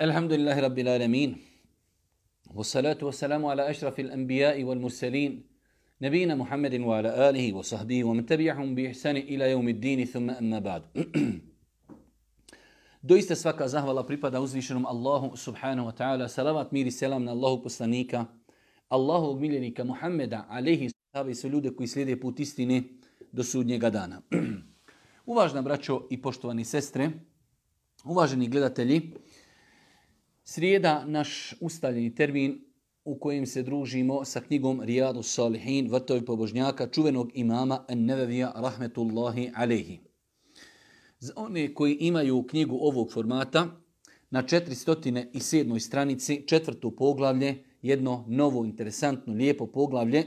Alhamdulillahi Rabbil Alamin. wa wassalamu ala ašrafil anbija'i wal mursalin. Nabina Muhammedin wa ala alihi wa sahbihi wa man bi ihsani ila yawmiddini thumma amma ba'd. Doista svaka zahvala pripada uzvišenom Allahu subhanahu wa ta'ala. Salavat miri i selam na Allahu poslanika, Allahovog miljenika Muhammeda, alaihi sahabi su ljude koji slijede put istine do sudnjega dana. Uvažna braćo i poštovani sestre, uvaženi gledatelji, srijeda naš ustaljeni termin u kojem se družimo sa knjigom Rijadu Salihin, vrtovi pobožnjaka, čuvenog imama An-Nevevija, rahmetullahi alaihi. Za one koji imaju knjigu ovog formata, na 407. stranici, četvrto poglavlje, jedno novo, interesantno, lijepo poglavlje,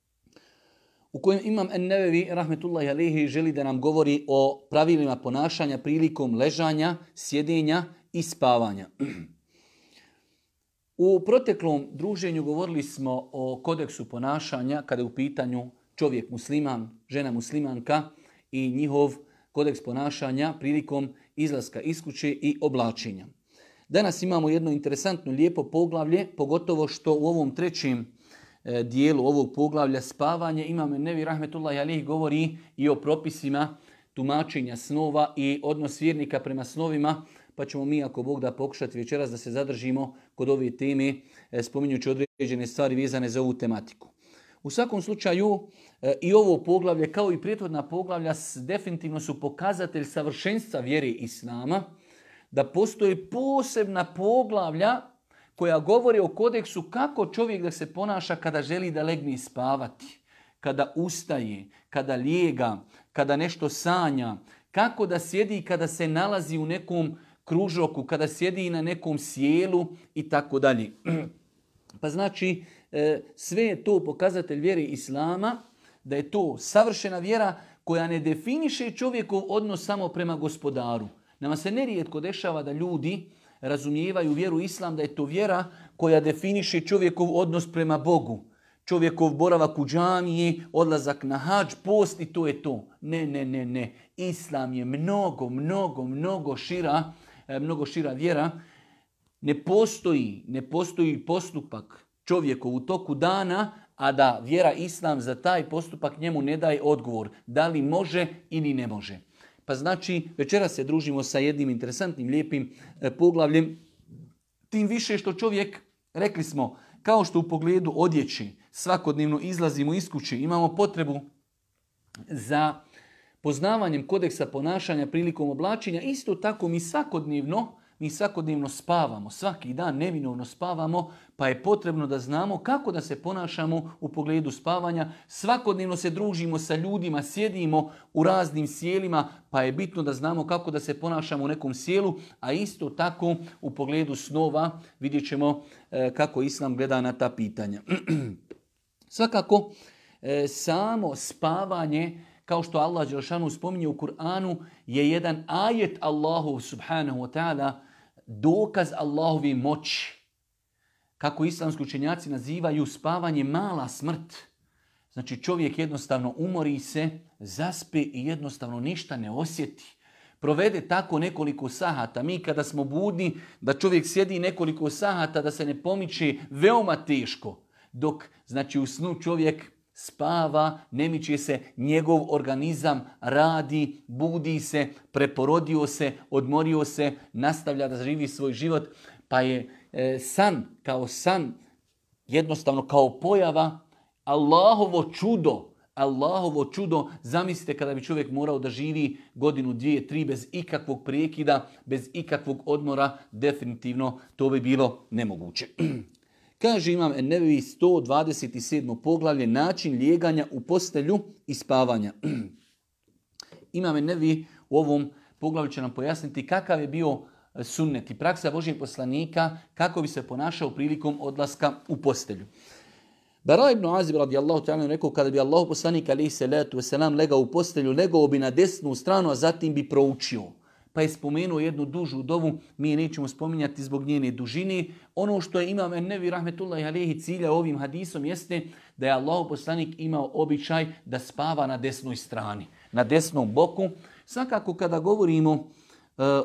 u kojem imam En-Nevevi, rahmetullahi alaihi, želi da nam govori o pravilima ponašanja prilikom ležanja, sjedenja i spavanja. U proteklom druženju govorili smo o kodeksu ponašanja kada je u pitanju čovjek musliman, žena muslimanka i njihov kodeks ponašanja prilikom izlaska iz kuće i oblačenja. Danas imamo jedno interesantno lijepo poglavlje, pogotovo što u ovom trećem e, dijelu ovog poglavlja spavanje imamo Nevi Rahmetullahi Alih govori i o propisima tumačenja snova i odnos vjernika prema snovima, pa ćemo mi ako Bog da pokušati večeras da se zadržimo kod ove teme e, spominjući određene stvari vezane za ovu tematiku. U svakom slučaju e, i ovo poglavlje kao i prijetvodna poglavlja definitivno su pokazatelj savršenstva vjere Islama, da postoje posebna poglavlja koja govori o kodeksu kako čovjek da se ponaša kada želi da legne spavati, kada ustaje, kada lijega, kada nešto sanja, kako da sjedi kada se nalazi u nekom kružoku, kada sjedi na nekom sjelu i tako dalje. Pa znači, e, sve je to pokazatelj vjere Islama, da je to savršena vjera koja ne definiše čovjekov odnos samo prema gospodaru. Nama se nerijetko dešava da ljudi razumijevaju vjeru Islam, da je to vjera koja definiše čovjekov odnos prema Bogu. Čovjekov boravak u džamiji, odlazak na hađ, post i to je to. Ne, ne, ne, ne. Islam je mnogo, mnogo, mnogo šira, mnogo šira vjera. Ne postoji, ne postoji postupak čovjeku u toku dana, a da vjera Islam za taj postupak njemu ne daje odgovor. Da li može ili ne može. Pa znači, večera se družimo sa jednim interesantnim, lijepim e, poglavljem. Tim više što čovjek, rekli smo, kao što u pogledu odjeći, svakodnevno izlazimo iz kuće, imamo potrebu za poznavanjem kodeksa ponašanja prilikom oblačenja, isto tako mi svakodnevno mi svakodnevno spavamo, svaki dan nevinovno spavamo, pa je potrebno da znamo kako da se ponašamo u pogledu spavanja. Svakodnevno se družimo sa ljudima, sjedimo u raznim sjelima, pa je bitno da znamo kako da se ponašamo u nekom sjelu, a isto tako u pogledu snova vidjet ćemo e, kako Islam gleda na ta pitanja. Svakako, e, samo spavanje kao što Allah Đelšanu spominje u Kur'anu, je jedan ajet Allahu subhanahu wa ta'ala dokaz Allahovi moći. Kako islamski učenjaci nazivaju spavanje mala smrt. Znači čovjek jednostavno umori se, zaspe i jednostavno ništa ne osjeti. Provede tako nekoliko sahata. Mi kada smo budni, da čovjek sjedi nekoliko sahata, da se ne pomiče, veoma teško. Dok, znači u snu čovjek spava, ne miče se, njegov organizam radi, budi se, preporodio se, odmorio se, nastavlja da živi svoj život, pa je e, san kao san, jednostavno kao pojava, Allahovo čudo, Allahovo čudo, zamislite kada bi čovjek morao da živi godinu, dvije, tri bez ikakvog prijekida, bez ikakvog odmora, definitivno to bi bilo nemoguće. Kaže imam Nevevi 127. poglavlje način lijeganja u postelju i spavanja. imam Nevevi u ovom poglavlju će nam pojasniti kakav je bio sunnet i praksa Božijeg poslanika, kako bi se ponašao prilikom odlaska u postelju. Bara ibn Azib radijallahu ta'ala rekao kada bi Allah poslanik alaihi salatu wasalam legao u postelju, legao bi na desnu stranu, a zatim bi proučio pa je spomenuo jednu dužu dovu, mi je nećemo spominjati zbog njene dužine. Ono što je imam Nevi Rahmetullahi Alehi cilja ovim hadisom jeste da je Allah poslanik imao običaj da spava na desnoj strani, na desnom boku. Svakako kada govorimo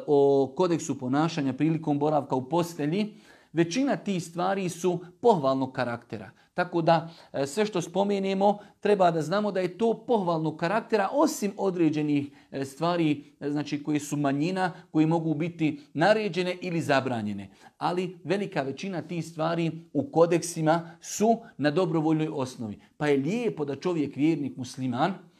o kodeksu ponašanja prilikom boravka u postelji, većina tih stvari su pohvalnog karaktera. Tako da e, sve što spomenemo treba da znamo da je to pohvalnog karaktera osim određenih e, stvari e, znači koje su manjina, koje mogu biti naređene ili zabranjene. Ali velika većina tih stvari u kodeksima su na dobrovoljnoj osnovi. Pa je lijepo da čovjek vjernik musliman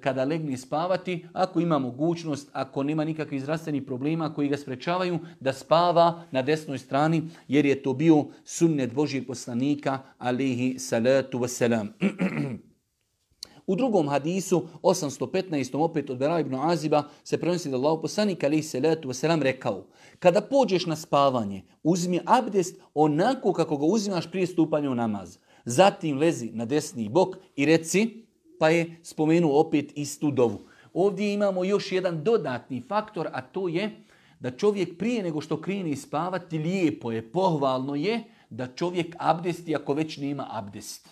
kada legne spavati, ako ima mogućnost, ako nema nikakvih zdravstvenih problema koji ga sprečavaju, da spava na desnoj strani, jer je to bio sunnet Božijeg poslanika, alihi salatu wasalam. U drugom hadisu, 815. opet od Bera ibn Aziba, se prenosi da Allah poslanik alihi salatu wasalam rekao, kada pođeš na spavanje, uzmi abdest onako kako ga uzimaš prije stupanja u namaz. Zatim lezi na desni bok i reci, pa je spomenuo opet istu dovu. Ovdje imamo još jedan dodatni faktor, a to je da čovjek prije nego što krene spavati, lijepo je, pohvalno je da čovjek abdesti ako već nema abdest.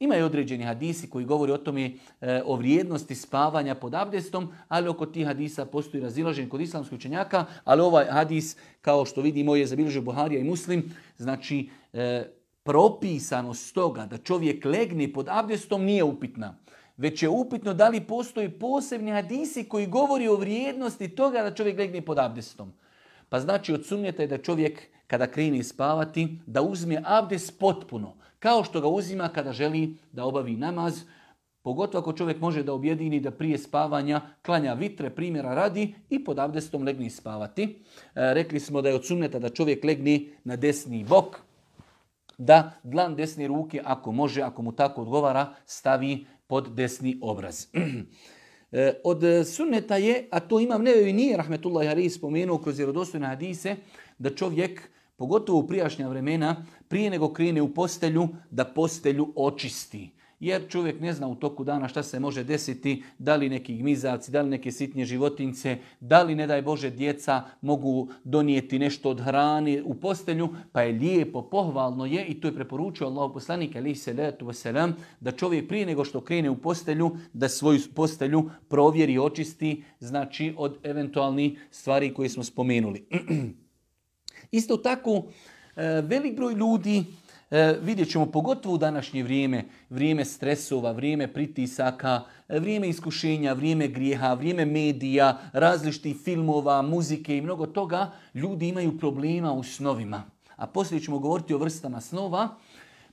Ima i određeni hadisi koji govori o tome e, o vrijednosti spavanja pod abdestom, ali oko tih hadisa postoji razilažen kod islamskih učenjaka, ali ovaj hadis, kao što vidimo, je zabilježio Buharija i Muslim, znači e, propisanost toga da čovjek legne pod abdestom nije upitna. Već je upitno da li postoji posebni hadisi koji govori o vrijednosti toga da čovjek legne pod abdestom. Pa znači od je da čovjek kada krene spavati da uzme abdest potpuno. Kao što ga uzima kada želi da obavi namaz. Pogotovo ako čovjek može da objedini da prije spavanja klanja vitre primjera radi i pod abdestom legne spavati. E, rekli smo da je od da čovjek legne na desni bok da dlan desne ruke, ako može, ako mu tako odgovara, stavi pod desni obraz. E, od sunneta je, a to imam nevevi nije, rahmetullahi ali spomenuo kroz vjerodostojne hadise, da čovjek, pogotovo u prijašnja vremena, prije nego krene u postelju, da postelju očisti jer čovjek ne zna u toku dana šta se može desiti, da li neki gmizavci, da li neke sitnje životince, da li ne daj Bože djeca mogu donijeti nešto od hrane u postelju, pa je lijepo, pohvalno je i to je preporučio Allah poslanik ali se letu vaselam, da čovjek prije nego što krene u postelju, da svoju postelju provjeri, očisti, znači od eventualnih stvari koje smo spomenuli. Isto tako, e, velik broj ljudi E, vidjet ćemo pogotovo u današnje vrijeme, vrijeme stresova, vrijeme pritisaka, e, vrijeme iskušenja, vrijeme grijeha, vrijeme medija, različitih filmova, muzike i mnogo toga, ljudi imaju problema u snovima. A poslije ćemo govoriti o vrstama snova.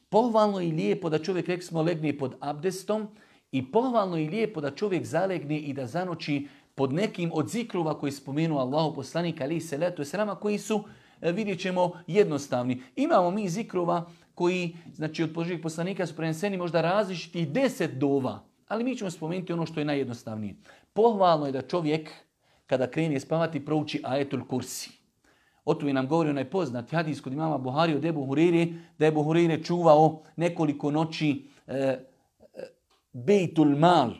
Pohvalno i lijepo da čovjek, rekli smo, legne pod abdestom i pohvalno i lijepo da čovjek zalegne i da zanoći pod nekim od zikrova koji je spomenuo Allahu poslanik ali se letu srama koji su e, vidjet ćemo jednostavni. Imamo mi zikrova koji, znači od Božih poslanika su preneseni možda različitih deset dova, ali mi ćemo spomenuti ono što je najjednostavnije. Pohvalno je da čovjek kada krene spavati prouči ajetul kursi. O tome nam govori onaj poznati hadis kod imama Buhari od Ebu Huriri, da je Ebu Huriri čuvao nekoliko noći e, e, bejtul mal,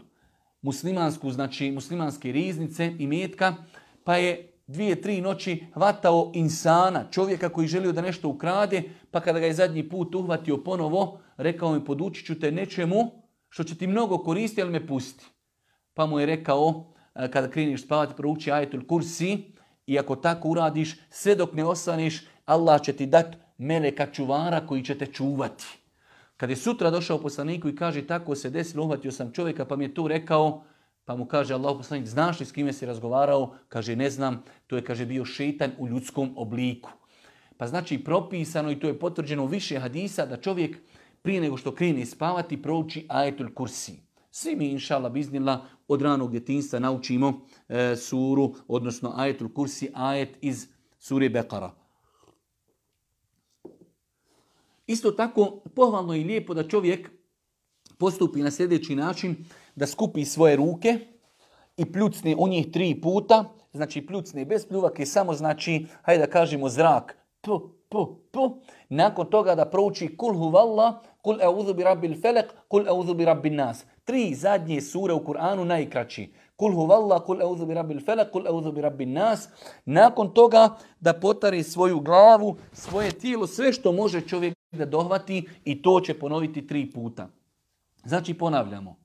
muslimansku, znači muslimanske riznice i metka, pa je dvije, tri noći hvatao insana, čovjeka koji želio da nešto ukrade, pa kada ga je zadnji put uhvatio ponovo, rekao mi podučit ću te nečemu što će ti mnogo koristiti, ali me pusti. Pa mu je rekao, e, kada kriniš spavati, prouči ajetul kursi i ako tako uradiš, sve dok ne osaneš, Allah će ti dati meleka čuvara koji će te čuvati. Kad je sutra došao poslaniku i kaže tako se desilo, uhvatio sam čovjeka pa mi je to rekao, pa mu kaže Allah poslanik, znaš li s kime si razgovarao? Kaže, ne znam, to je, kaže, bio šeitan u ljudskom obliku. Pa znači propisano i to je potvrđeno više hadisa da čovjek prije nego što krene spavati prouči ajetul kursi. Svi mi, inša Allah, biznila, od ranog djetinstva naučimo e, suru, odnosno ajetul kursi, ajet iz sure Bekara. Isto tako, pohvalno i lijepo da čovjek postupi na sljedeći način, da skupi svoje ruke i pljucne u njih tri puta, znači pljucne bez pljuvake, samo znači, hajde da kažemo zrak, pu, pu, pu. Nakon toga da prouči kul huvalla, kul eudhu bi rabbil felek, kul eudhu bi rabbin nas. Tri zadnje sure u Kur'anu najkraći. Kul huvalla, kul eudhu bi rabbil felek, kul eudhu bi rabbin nas. Nakon toga da potari svoju glavu, svoje tijelo, sve što može čovjek da dohvati i to će ponoviti tri puta. Znači ponavljamo.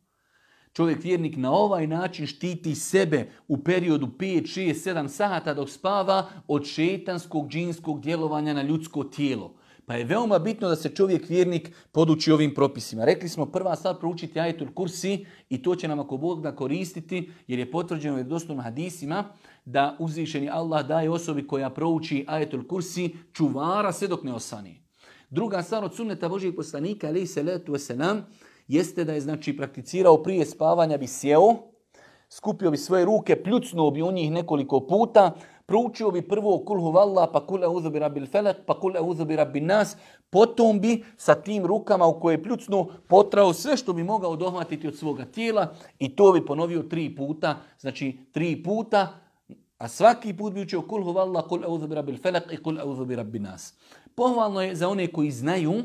Čovjek vjernik na ovaj način štiti sebe u periodu 5, 6, 7 sata dok spava od šetanskog džinskog djelovanja na ljudsko tijelo. Pa je veoma bitno da se čovjek vjernik poduči ovim propisima. Rekli smo prva stvar proučiti ajetul kursi i to će nam ako Bog da koristiti jer je potvrđeno u dostupnim hadisima da uzvišeni Allah daje osobi koja prouči ajetul kursi čuvara sve dok ne osani. Druga stvar od sunneta Božijeg poslanika, ali se letu wasalam, jeste da je znači prakticirao prije spavanja bi sjeo, skupio bi svoje ruke, pljucnuo bi u njih nekoliko puta, proučio bi prvo kul huvalla, pa kul eudhu bi rabbil felek, pa kul eudhu bi nas, potom bi sa tim rukama u koje je pljucnuo potrao sve što bi mogao dohvatiti od svoga tijela i to bi ponovio tri puta, znači tri puta, a svaki put bi učio kul huvalla, kul eudhu bi rabbil felek i kul eudhu bi nas. Pohvalno je za one koji znaju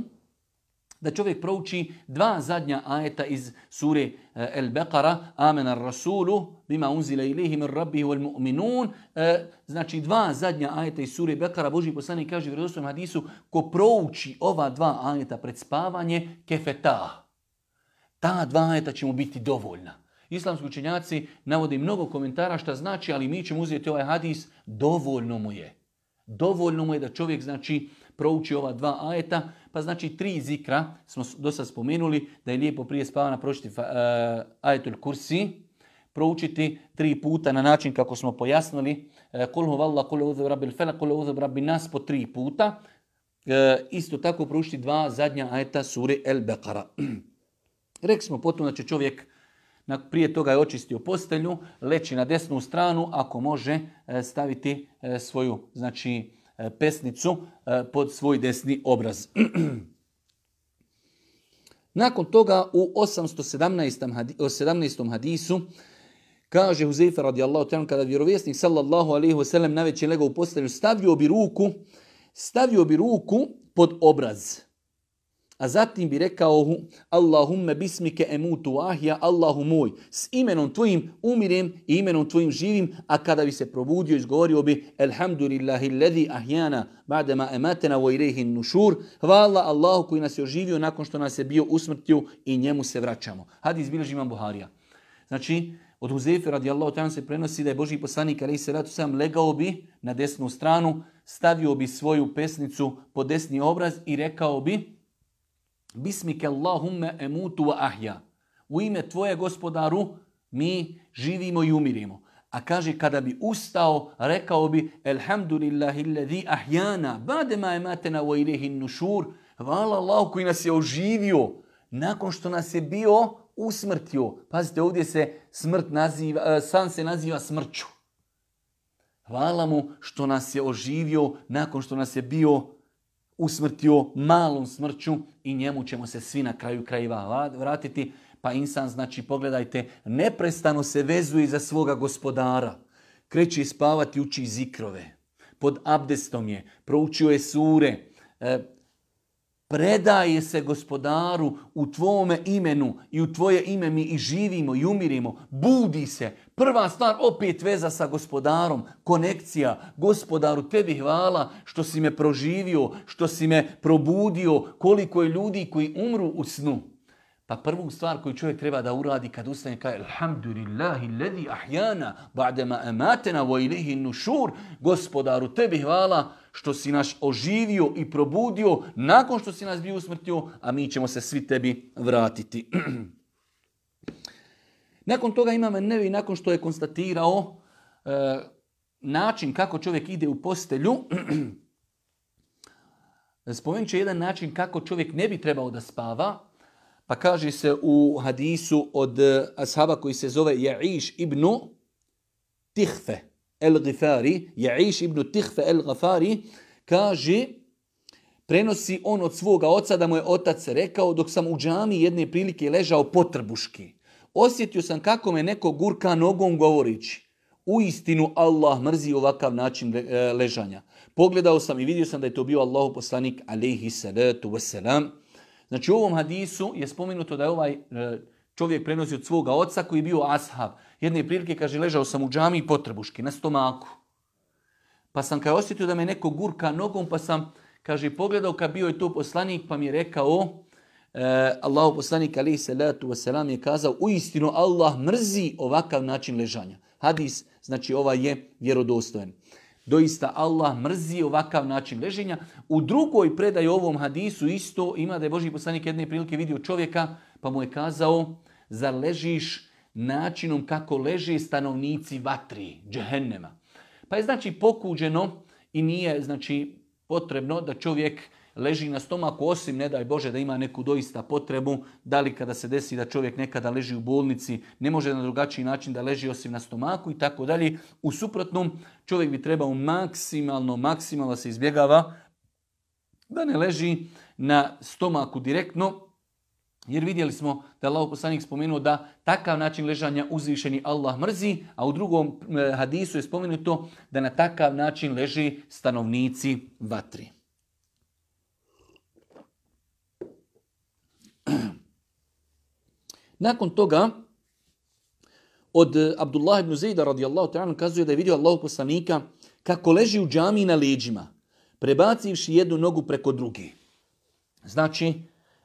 da čovjek prouči dva zadnja ajeta iz sure eh, El Beqara, Amen ar Rasulu, bima unzile ilihi min rabbihi wal mu'minun, eh, znači dva zadnja ajeta iz sure Beqara, Boži poslanik kaže u vjerodostojnom hadisu, ko prouči ova dva ajeta pred spavanje, kefeta. Ta dva ajeta će mu biti dovoljna. Islamski učenjaci navode mnogo komentara šta znači, ali mi ćemo uzeti ovaj hadis, dovoljno mu je. Dovoljno mu je da čovjek znači prouči ova dva ajeta, pa znači tri zikra smo do sad spomenuli da je lijepo prije spavana pročiti uh, ajetul kursi, proučiti tri puta na način kako smo pojasnili, kul hu valla, kul rabbil fela, kul uzu rabbil nas po tri puta. Uh, isto tako proučiti dva zadnja ajeta sure El Beqara. Rekli smo potom da će čovjek prije toga je očistio postelju, leći na desnu stranu, ako može staviti svoju znači, E, pesnicu e, pod svoj desni obraz. Nakon toga u 817. 17. hadisu kaže Huzeyfe radijallahu ta'ala kada vjerovjesnik sallallahu alaihi wa sallam najveće legao u postelju stavio bi ruku stavio bi ruku pod obraz. A zatim bi rekao Allahumme bismike emutu ahja, Allahu moj, s imenom tvojim umirem i imenom tvojim živim, a kada bi se probudio izgovorio bi Elhamdulillahi ledhi ahjana ba'dema ematena wa ilaihin nušur, hvala Allahu koji nas je oživio nakon što nas je bio usmrtio i njemu se vraćamo. Hadis bilježi imam Buharija. Znači, od Huzefe radijallahu ta'ala se prenosi da je Boži poslanik ali se ratu sam legao bi na desnu stranu, stavio bi svoju pesnicu pod desni obraz i rekao bi Bismike Allahumme emutu wa ahja. U ime tvoje gospodaru mi živimo i umirimo. A kaže kada bi ustao, rekao bi Elhamdulillahi alladhi ahjana badema ematena wa ilihi nušur. Hvala Allahu koji nas je oživio nakon što nas je bio usmrtio. Pazite, ovdje se smrt naziva, e, san se naziva smrću. Hvala mu što nas je oživio nakon što nas je bio usmrtio malom smrću i njemu ćemo se svi na kraju krajeva vratiti. Pa insan, znači pogledajte, neprestano se vezuje za svoga gospodara. Kreće spavati, uči zikrove. Pod abdestom je, proučio je sure, e, Predaje se gospodaru u tvome imenu i u tvoje ime mi i živimo i umirimo. Budi se. Prva stvar opet veza sa gospodarom. Konekcija. Gospodaru tebi hvala što si me proživio, što si me probudio. Koliko je ljudi koji umru u snu. Pa prvu stvar koju čovjek treba da uradi kad ustane kaže Alhamdulillahi ledi ahjana ba'dema ematena vo ilihi nušur. Gospodaru tebi hvala što si nas oživio i probudio nakon što si nas bio usmrtio, a mi ćemo se svi tebi vratiti. nakon toga imamo Nevi, nakon što je konstatirao e, način kako čovjek ide u postelju, spomenut će jedan način kako čovjek ne bi trebao da spava, pa kaže se u hadisu od ashaba koji se zove Ja'iš ibn Tihfe el-Gifari, Ja'iš ibn Tihfe el-Gifari, kaže, prenosi on od svoga oca da mu je otac rekao dok sam u džami jedne prilike ležao potrbuški. Osjetio sam kako me neko gurka nogom govorići. U istinu Allah mrzi ovakav način e, ležanja. Pogledao sam i vidio sam da je to bio Allahu poslanik alaihi salatu wasalam. Znači u ovom hadisu je spomenuto da je ovaj e, čovjek prenosi od svoga oca koji je bio ashab. Jedne prilike kaže ležao sam u džami i potrebuški na stomaku. Pa sam kao osjetio da me neko gurka nogom pa sam kaže pogledao kad bio je to poslanik pa mi je rekao e, Allahu poslanik alaihi salatu wasalam je kazao u istinu Allah mrzi ovakav način ležanja. Hadis, znači ovaj je vjerodostojan. Doista Allah mrzi ovakav način leženja. U drugoj predaji ovom hadisu isto ima da je Boži poslanik jedne prilike vidio čovjeka pa mu je kazao zar ležiš načinom kako leže stanovnici vatri, džehennema. Pa je znači pokuđeno i nije znači potrebno da čovjek leži na stomaku, osim ne daj Bože da ima neku doista potrebu, da li kada se desi da čovjek nekada leži u bolnici, ne može na drugačiji način da leži osim na stomaku i tako dalje. U suprotnom, čovjek bi trebao maksimalno, maksimalno se izbjegava da ne leži na stomaku direktno, jer vidjeli smo da je Allah poslanik spomenuo da takav način ležanja uzvišeni Allah mrzi, a u drugom eh, hadisu je spomenuto da na takav način leži stanovnici vatri. Nakon toga, od Abdullah ibn Zejda radijallahu ta'ala kazuje da je vidio Allahu poslanika kako leži u džami na leđima, prebacivši jednu nogu preko druge. Znači,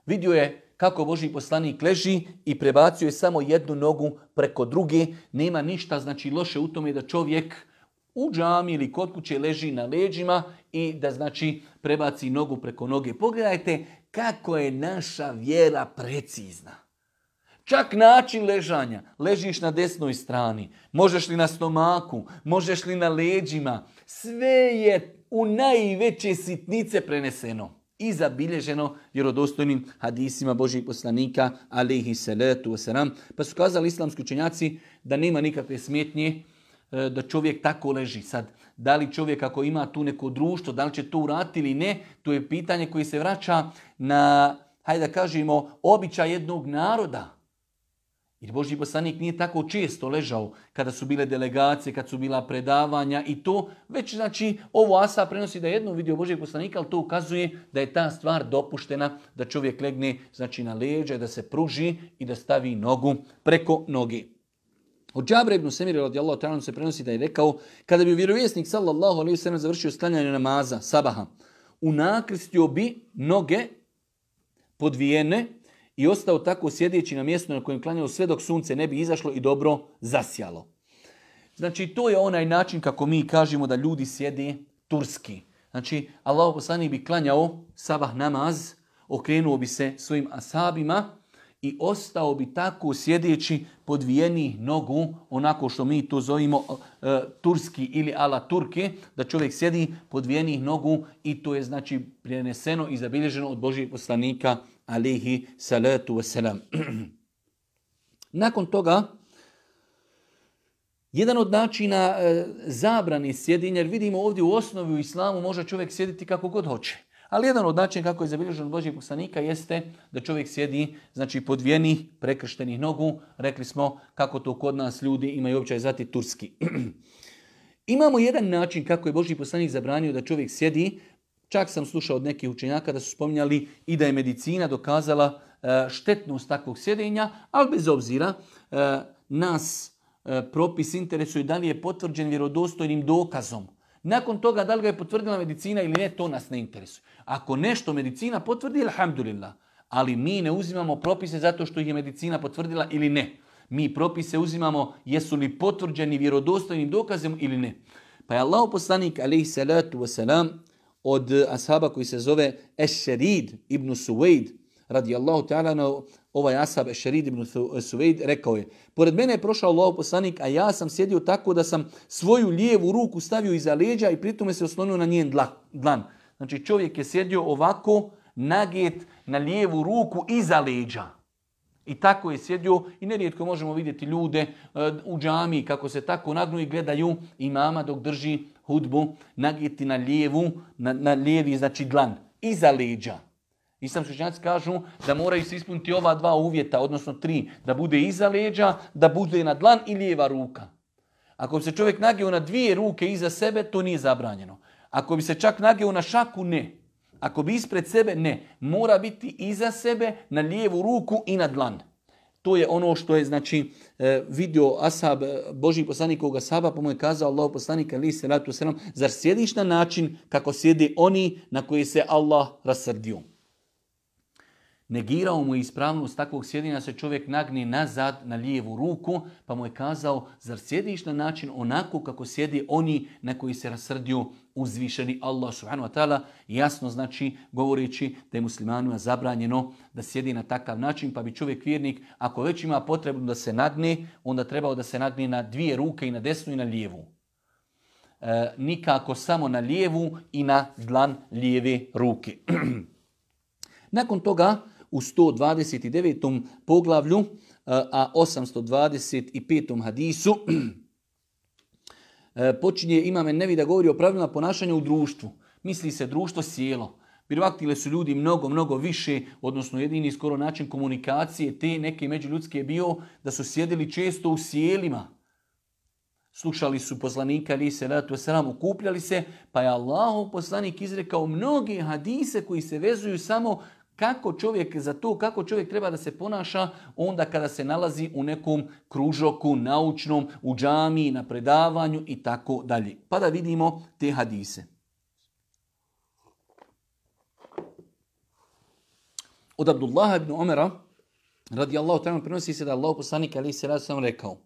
vidio je kako Boži poslanik leži i prebacio je samo jednu nogu preko druge. Nema ništa znači loše u tome da čovjek u džami ili kod kuće leži na leđima i da znači prebaci nogu preko noge. Pogledajte kako je naša vjera precizna. Čak način ležanja. Ležiš na desnoj strani. Možeš li na stomaku. Možeš li na leđima. Sve je u najveće sitnice preneseno i zabilježeno vjerodostojnim hadisima Božih poslanika alihi salatu wasalam. Pa su kazali islamski učenjaci da nema nikakve smetnje da čovjek tako leži. Sad, da li čovjek ako ima tu neko društvo, da li će to uraditi ili ne, to je pitanje koji se vraća na, hajde da kažemo, običaj jednog naroda. Jer Boži poslanik nije tako često ležao kada su bile delegacije, kad su bila predavanja i to, već znači ovo Asa prenosi da je jednom vidio Božijeg poslanika, ali to ukazuje da je ta stvar dopuštena, da čovjek legne znači, na leđe, da se pruži i da stavi nogu preko nogi. Od Džabre ibn Semire radijallahu ta'ala se prenosi da je rekao, kada bi vjerovjesnik sallallahu alaihi sallam završio sklanjanje namaza, sabaha, unakrstio bi noge podvijene i ostao tako sjedeći na mjestu na kojem klanjao sve dok sunce ne bi izašlo i dobro zasjalo. Znači, to je onaj način kako mi kažemo da ljudi sjede turski. Znači, Allah poslanik bi klanjao sabah namaz, okrenuo bi se svojim asabima i ostao bi tako sjedeći podvijenih nogu, onako što mi to zovimo e, turski ili ala turke, da čovjek sjedi podvijenih nogu i to je znači preneseno i zabilježeno od Božih poslanika alihi salatu wasalam. Nakon toga, jedan od načina e, zabrani sjedinja, jer vidimo ovdje u osnovi u islamu može čovjek sjediti kako god hoće. Ali jedan od načina kako je zabilježen Božih poslanika jeste da čovjek sjedi znači podvijenih, prekrštenih nogu. Rekli smo kako to kod nas ljudi imaju običaj zvati turski. Imamo jedan način kako je Boži poslanik zabranio da čovjek sjedi. Čak sam slušao od nekih učenjaka da su spominjali i da je medicina dokazala e, štetnost takvog sjedenja, ali bez obzira e, nas e, propis interesuje da li je potvrđen vjerodostojnim dokazom. Nakon toga, da li ga je potvrdila medicina ili ne, to nas ne interesuje. Ako nešto medicina potvrdi, alhamdulillah. Ali mi ne uzimamo propise zato što ih je medicina potvrdila ili ne. Mi propise uzimamo jesu li potvrđeni vjerodostojnim dokazom ili ne. Pa je Allah poslanik alaihi salatu wasalam od ashaba koji se zove Ešerid ibn Suwaid radijallahu ta'ala ovaj ashab Šerid ibn Suvejd rekao je, pored mene je prošao Allah poslanik, a ja sam sjedio tako da sam svoju lijevu ruku stavio iza leđa i pritome se oslonio na njen dlan. Znači čovjek je sjedio ovako, naget na lijevu ruku iza leđa. I tako je sjedio i nerijetko možemo vidjeti ljude e, u džami kako se tako nagnu i gledaju imama dok drži hudbu nagijeti na lijevu, na, na lijevi znači dlan, iza leđa. Islamski učenjaci kažu da moraju se ispuniti ova dva uvjeta, odnosno tri, da bude iza leđa, da bude na dlan i lijeva ruka. Ako se čovjek nagio na dvije ruke iza sebe, to nije zabranjeno. Ako bi se čak nagio na šaku, ne. Ako bi ispred sebe, ne. Mora biti iza sebe, na lijevu ruku i na dlan. To je ono što je znači e, vidio ashab e, Boži poslanikovog ashaba, pa mu je kazao Allah poslanik ali se ratu selam, zar sjediš na način kako sjedi oni na koji se Allah rasrdio. Negirao mu ispravnost takvog sjedinja se čovjek nagni nazad na lijevu ruku, pa mu je kazao, zar sjediš na način onako kako sjedi oni na koji se rasrdio uzvišeni Allah subhanahu wa ta'ala, jasno znači govoreći da je muslimanima zabranjeno da sjedi na takav način, pa bi čovjek vjernik, ako već ima potrebu da se nagne, onda trebao da se nagne na dvije ruke i na desnu i na lijevu. E, nikako samo na lijevu i na dlan lijeve ruke. Nakon toga, u 129. poglavlju, a 825. hadisu, počinje imame nevi da govori o pravilima ponašanja u društvu. Misli se društvo sjelo. Birvaktile su ljudi mnogo, mnogo više, odnosno jedini skoro način komunikacije te neke međuljudske bio da su sjedili često u sjelima. Slušali su poslanika ali se ratu sram, ukupljali se, pa je Allahov poslanik izrekao mnoge hadise koji se vezuju samo kako čovjek za to, kako čovjek treba da se ponaša onda kada se nalazi u nekom kružoku, naučnom, u džami, na predavanju i tako dalje. Pa da vidimo te hadise. Od Abdullah ibn Omera, radijallahu ta'ala, prenosi se da Allah poslanik ali se sam rekao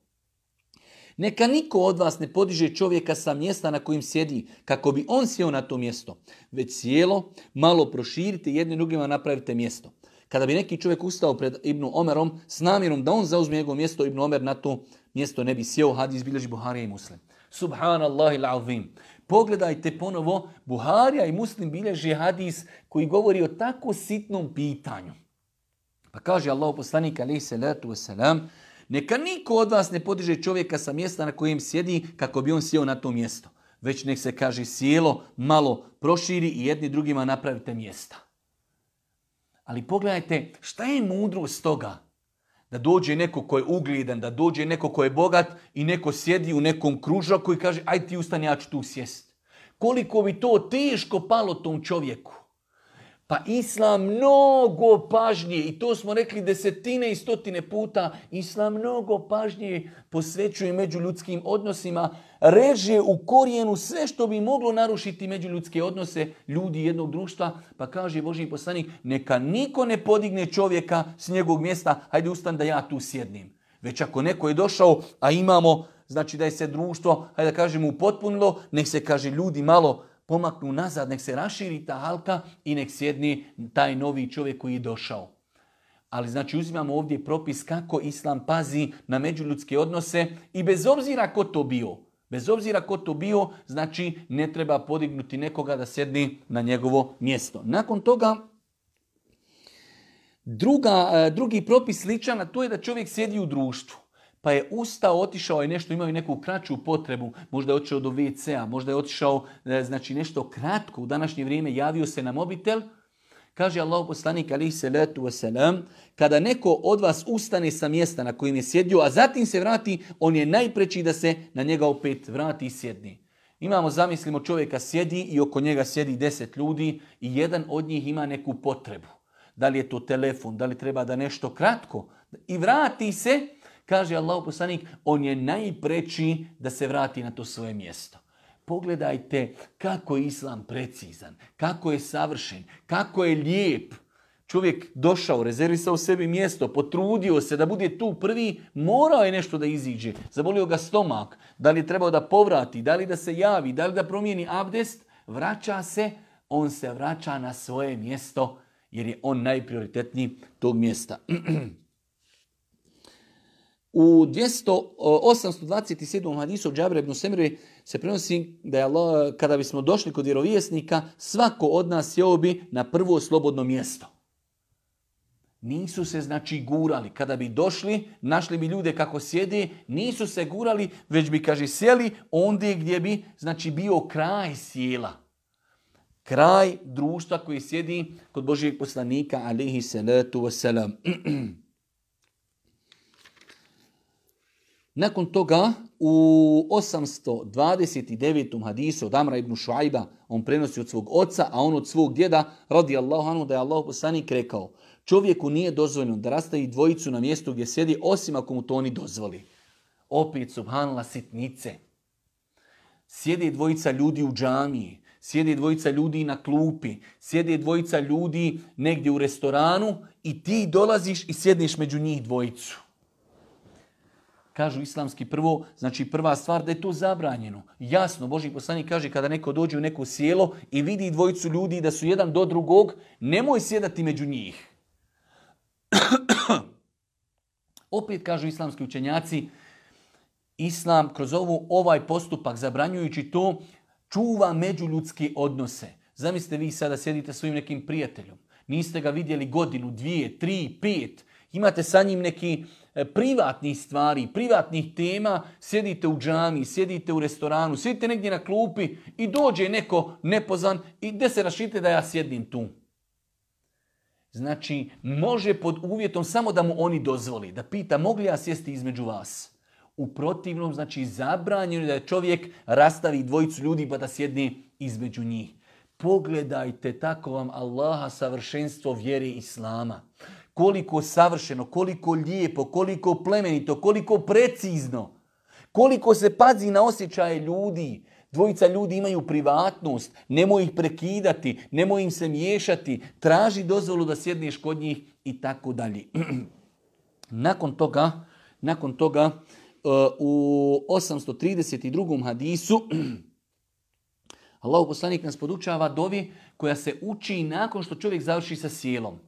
neka niko od vas ne podiže čovjeka sa mjesta na kojim sjedi, kako bi on sjeo na to mjesto. Već sjelo, malo proširite, jednim drugima napravite mjesto. Kada bi neki čovjek ustao pred Ibnu Omerom s namjerom da on zauzme njegovo mjesto, Ibnu Omer na to mjesto ne bi sjeo, hadis bilježi Buharija i Muslim. Subhanallah il Pogledajte ponovo, Buharija i Muslim bilježi hadis koji govori o tako sitnom pitanju. Pa kaže Allah poslanik alaihi salatu wasalam, neka niko od vas ne podiže čovjeka sa mjesta na kojem sjedi kako bi on sjeo na to mjesto. Već nek se kaže sjelo malo proširi i jedni drugima napravite mjesta. Ali pogledajte šta je mudrost toga? Da dođe neko ko je ugljedan, da dođe neko ko je bogat i neko sjedi u nekom kružaku i kaže aj ti ustani, ja ću tu sjest. Koliko bi to teško palo tom čovjeku. Pa Islam mnogo pažnije, i to smo rekli desetine i stotine puta, Islam mnogo pažnije posvećuje među ljudskim odnosima, reže u korijenu sve što bi moglo narušiti međuljudske odnose ljudi jednog društva, pa kaže Boži poslanik, neka niko ne podigne čovjeka s njegovog mjesta, hajde ustan da ja tu sjednim. Već ako neko je došao, a imamo, znači da je se društvo, hajde da kažemo, upotpunilo, nek se kaže ljudi malo pomaknu nazad, nek se raširi ta halka i nek sjedni taj novi čovjek koji je došao. Ali znači uzimamo ovdje propis kako Islam pazi na međuljudske odnose i bez obzira ko to bio, bez obzira ko to bio, znači ne treba podignuti nekoga da sjedni na njegovo mjesto. Nakon toga, druga, e, drugi propis sličan, a to je da čovjek sjedi u društvu pa je ustao, otišao je nešto, imao neku kraću potrebu, možda je otišao do WC-a, možda je otišao e, znači nešto kratko, u današnje vrijeme javio se na mobitel, kaže Allah poslanik alihi salatu wasalam, kada neko od vas ustane sa mjesta na kojem je sjedio, a zatim se vrati, on je najpreći da se na njega opet vrati i sjedni. Imamo, zamislimo, čovjeka sjedi i oko njega sjedi deset ljudi i jedan od njih ima neku potrebu. Da li je to telefon, da li treba da nešto kratko. I vrati se, Kaže Allah poslanik, on je najpreći da se vrati na to svoje mjesto. Pogledajte kako je Islam precizan, kako je savršen, kako je lijep. Čovjek došao, rezervisao sebi mjesto, potrudio se da bude tu prvi, morao je nešto da iziđe. Zabolio ga stomak, da li je trebao da povrati, da li da se javi, da li da promijeni abdest, vraća se, on se vraća na svoje mjesto jer je on najprioritetniji tog mjesta. U 200, 827. hadisu od Džabra ibn Semri se prenosi da je Allah, kada bismo došli kod vjerovjesnika, svako od nas sjeo bi na prvo slobodno mjesto. Nisu se znači gurali. Kada bi došli, našli bi ljude kako sjedi, nisu se gurali, već bi, kaže, sjeli ondje gdje bi, znači, bio kraj sjela. Kraj društva koji sjedi kod Božijeg poslanika, alihi salatu wasalam. Nakon toga u 829. hadisu od Amra ibn Šuajba on prenosi od svog oca, a on od svog djeda radi Allahu anu da je Allah poslanik rekao čovjeku nije dozvoljeno da rastavi dvojicu na mjestu gdje sjedi osim ako mu to oni dozvoli. Opet subhanla sitnice. Sjedi dvojica ljudi u džamiji, sjede dvojica ljudi na klupi, sjede dvojica ljudi negdje u restoranu i ti dolaziš i sjedneš među njih dvojicu. Kažu islamski prvo, znači prva stvar da je to zabranjeno. Jasno, Boži poslanik kaže kada neko dođe u neko sjelo i vidi dvojicu ljudi da su jedan do drugog, nemoj sjedati među njih. Opet kažu islamski učenjaci, Islam kroz ovu, ovaj postupak zabranjujući to čuva međuljudske odnose. Zamislite vi sada sjedite svojim nekim prijateljom. Niste ga vidjeli godinu, dvije, tri, pet. Imate sa njim neki e, privatnih stvari, privatnih tema, sjedite u džami, sjedite u restoranu, sjedite negdje na klupi i dođe neko nepozan i gdje se rašite da ja sjedim tu. Znači, može pod uvjetom samo da mu oni dozvoli, da pita mogu li ja sjesti između vas. U protivnom, znači, zabranjeno da čovjek rastavi dvojicu ljudi pa da sjedne između njih. Pogledajte tako vam Allaha savršenstvo vjere Islama. Koliko savršeno, koliko lijepo, koliko plemenito, koliko precizno. Koliko se pazi na osjećaje ljudi. Dvojica ljudi imaju privatnost, nemoj ih prekidati, nemoj im se miješati, traži dozvolu da sjedneš kod njih i tako dalje. nakon toga, nakon toga uh, u 832. hadisu Allah poslanik nas podučava dovi koja se uči nakon što čovjek završi sa sjelom.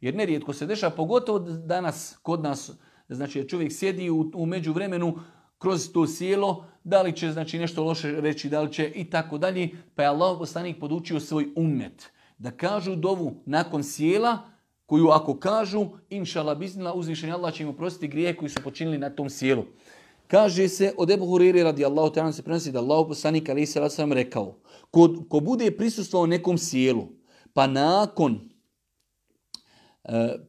Jer nerijetko se dešava, pogotovo danas kod nas, znači čovjek sjedi u, u međuvremenu kroz to sjelo, da li će znači nešto loše reći, da li će i tako dalje, pa je Allah poslanik podučio svoj umet da kažu dovu nakon sjela, koju ako kažu, inšala biznila, uzvišenje Allah će im oprostiti grije koji su počinili na tom sjelu. Kaže se od Ebu Huriri radi Allahu ta'ala se prenosi da Allah poslanik ali se sam rekao ko, ko bude prisustvovao nekom sjelu pa nakon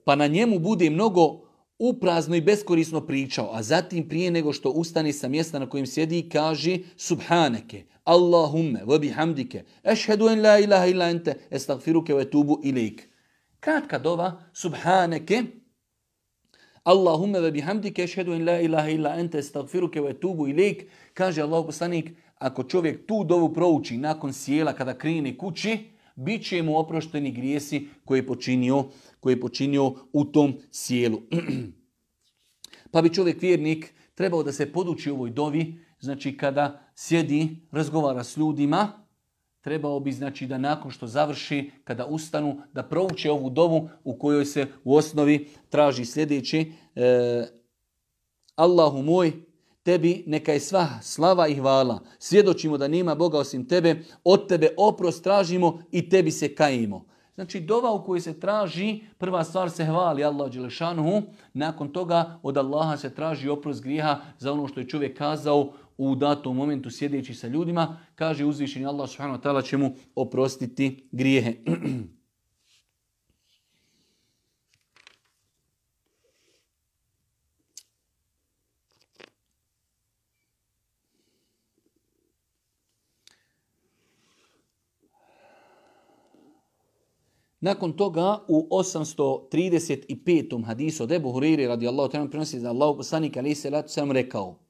pa na njemu bude mnogo uprazno i beskorisno pričao, a zatim prije nego što ustane sa mjesta na kojem sjedi kaže Subhaneke, Allahumme, wa bihamdike, ešhedu en la ilaha illa ente, estagfiruke ve tubu ilik. Kratka dova, Subhaneke, Allahumme ve bihamdike, ešhedu en la ilaha illa ente, estagfiruke ve tubu ilik. Kaže Allah poslanik, ako čovjek tu dovu prouči nakon sjela kada krene kući, bit će mu oprošteni grijesi koje je počinio koje je počinio u tom sjelu. pa bi čovjek vjernik trebao da se poduči ovoj dovi, znači kada sjedi, razgovara s ljudima, trebao bi znači da nakon što završi, kada ustanu, da prouče ovu dovu u kojoj se u osnovi traži sljedeći e, Allahu moj, tebi neka je sva slava i hvala. Svjedočimo da nema Boga osim tebe, od tebe oprost tražimo i tebi se kajimo. Znači dova u kojoj se traži, prva stvar se hvali Allah Đelešanuhu, nakon toga od Allaha se traži oprost grijeha za ono što je čovjek kazao u datom momentu sjedeći sa ljudima, kaže uzvišeni Allah subhanahu wa će mu oprostiti grijehe. Nakon toga u 835. hadisu od Ebu Huriri radijallahu ta'ala prenosi da Allah poslanik ali se sam rekao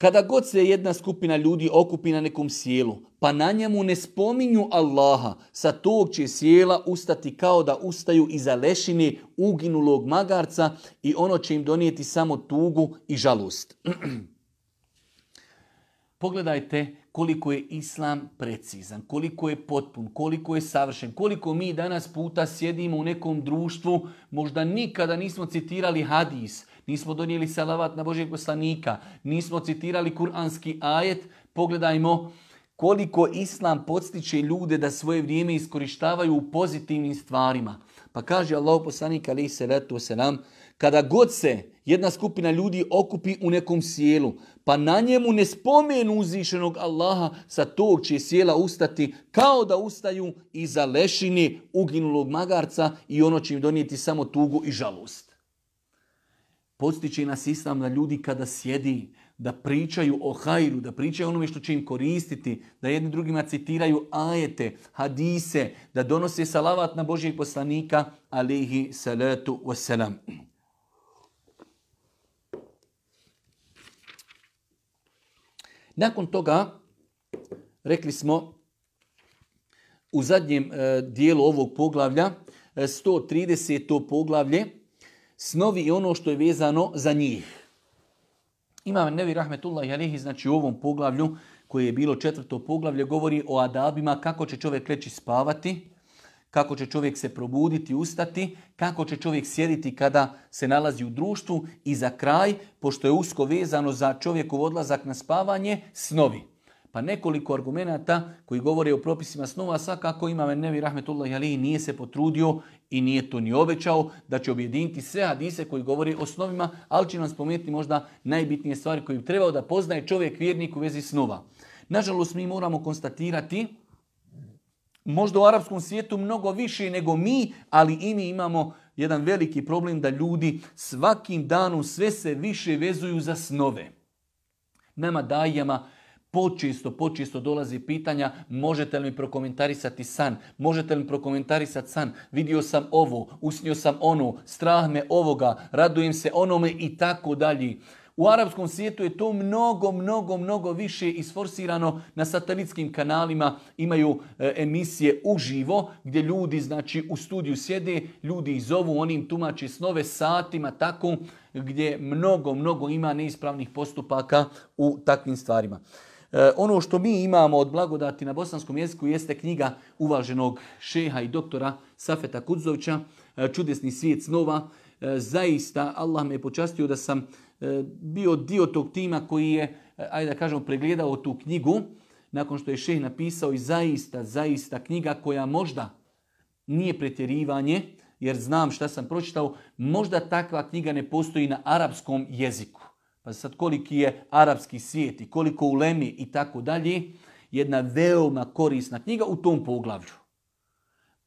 kada god se jedna skupina ljudi okupi na nekom sjelu, pa na njemu ne spominju Allaha, sa tog će sjela ustati kao da ustaju iza lešine uginulog magarca i ono će im donijeti samo tugu i žalost. Pogledajte koliko je islam precizan, koliko je potpun, koliko je savršen, koliko mi danas puta sjedimo u nekom društvu, možda nikada nismo citirali hadis, nismo donijeli salavat na Božeg poslanika, nismo citirali kuranski ajet, pogledajmo koliko islam podstiče ljude da svoje vrijeme iskorištavaju u pozitivnim stvarima. Pa kaže Allah poslanik alaihi salatu wasalam, kada god se jedna skupina ljudi okupi u nekom sjelu, pa na njemu ne spomenu uzvišenog Allaha, sa tog će sjela ustati kao da ustaju iza lešini uginulog magarca i ono će im donijeti samo tugu i žalost. Postiče nas islam na ljudi kada sjedi, da pričaju o hajru, da pričaju onome što će im koristiti, da jedni drugima citiraju ajete, hadise, da donose salavat na Božijeg poslanika, alihi salatu wasalam. Nakon toga, rekli smo, u zadnjem e, dijelu ovog poglavlja, 130. poglavlje, snovi i ono što je vezano za njih. Imam Nevi Rahmetullah Alihi, znači u ovom poglavlju, koje je bilo četvrto poglavlje, govori o adabima kako će čovjek leći spavati, kako će čovjek se probuditi, ustati, kako će čovjek sjediti kada se nalazi u društvu i za kraj, pošto je usko vezano za čovjekov odlazak na spavanje, snovi. Pa nekoliko argumenata koji govore o propisima snova, svakako ima Nevi Rahmetullah Ali nije se potrudio i nije to ni obećao da će objediniti sve hadise koji govore o snovima, ali će nam spomenuti možda najbitnije stvari koje bi trebao da poznaje čovjek vjernik u vezi snova. Nažalost, mi moramo konstatirati možda u arapskom svijetu mnogo više nego mi, ali i mi imamo jedan veliki problem da ljudi svakim danom sve se više vezuju za snove. Nama dajama Počisto, počisto dolazi pitanja možete li mi prokomentarisati san, možete li mi prokomentarisati san, vidio sam ovo, usnio sam ono, strah me ovoga, radujem se onome i tako dalje. U arapskom svijetu je to mnogo, mnogo, mnogo više isforsirano na satelitskim kanalima. Imaju e, emisije uživo gdje ljudi znači u studiju sjede, ljudi ih zovu, oni im tumače snove satima tako gdje mnogo, mnogo ima neispravnih postupaka u takvim stvarima. E, ono što mi imamo od blagodati na bosanskom jeziku jeste knjiga uvaženog šeha i doktora Safeta Kudzovića, e, Čudesni svijet snova. E, zaista, Allah me je počastio da sam bio dio tog tima koji je, ajde da kažemo, pregledao tu knjigu nakon što je šeh napisao i zaista, zaista knjiga koja možda nije pretjerivanje, jer znam šta sam pročitao, možda takva knjiga ne postoji na arapskom jeziku pa sad koliki je arapski svijet i koliko ulemi i tako dalje, jedna veoma korisna knjiga u tom poglavlju.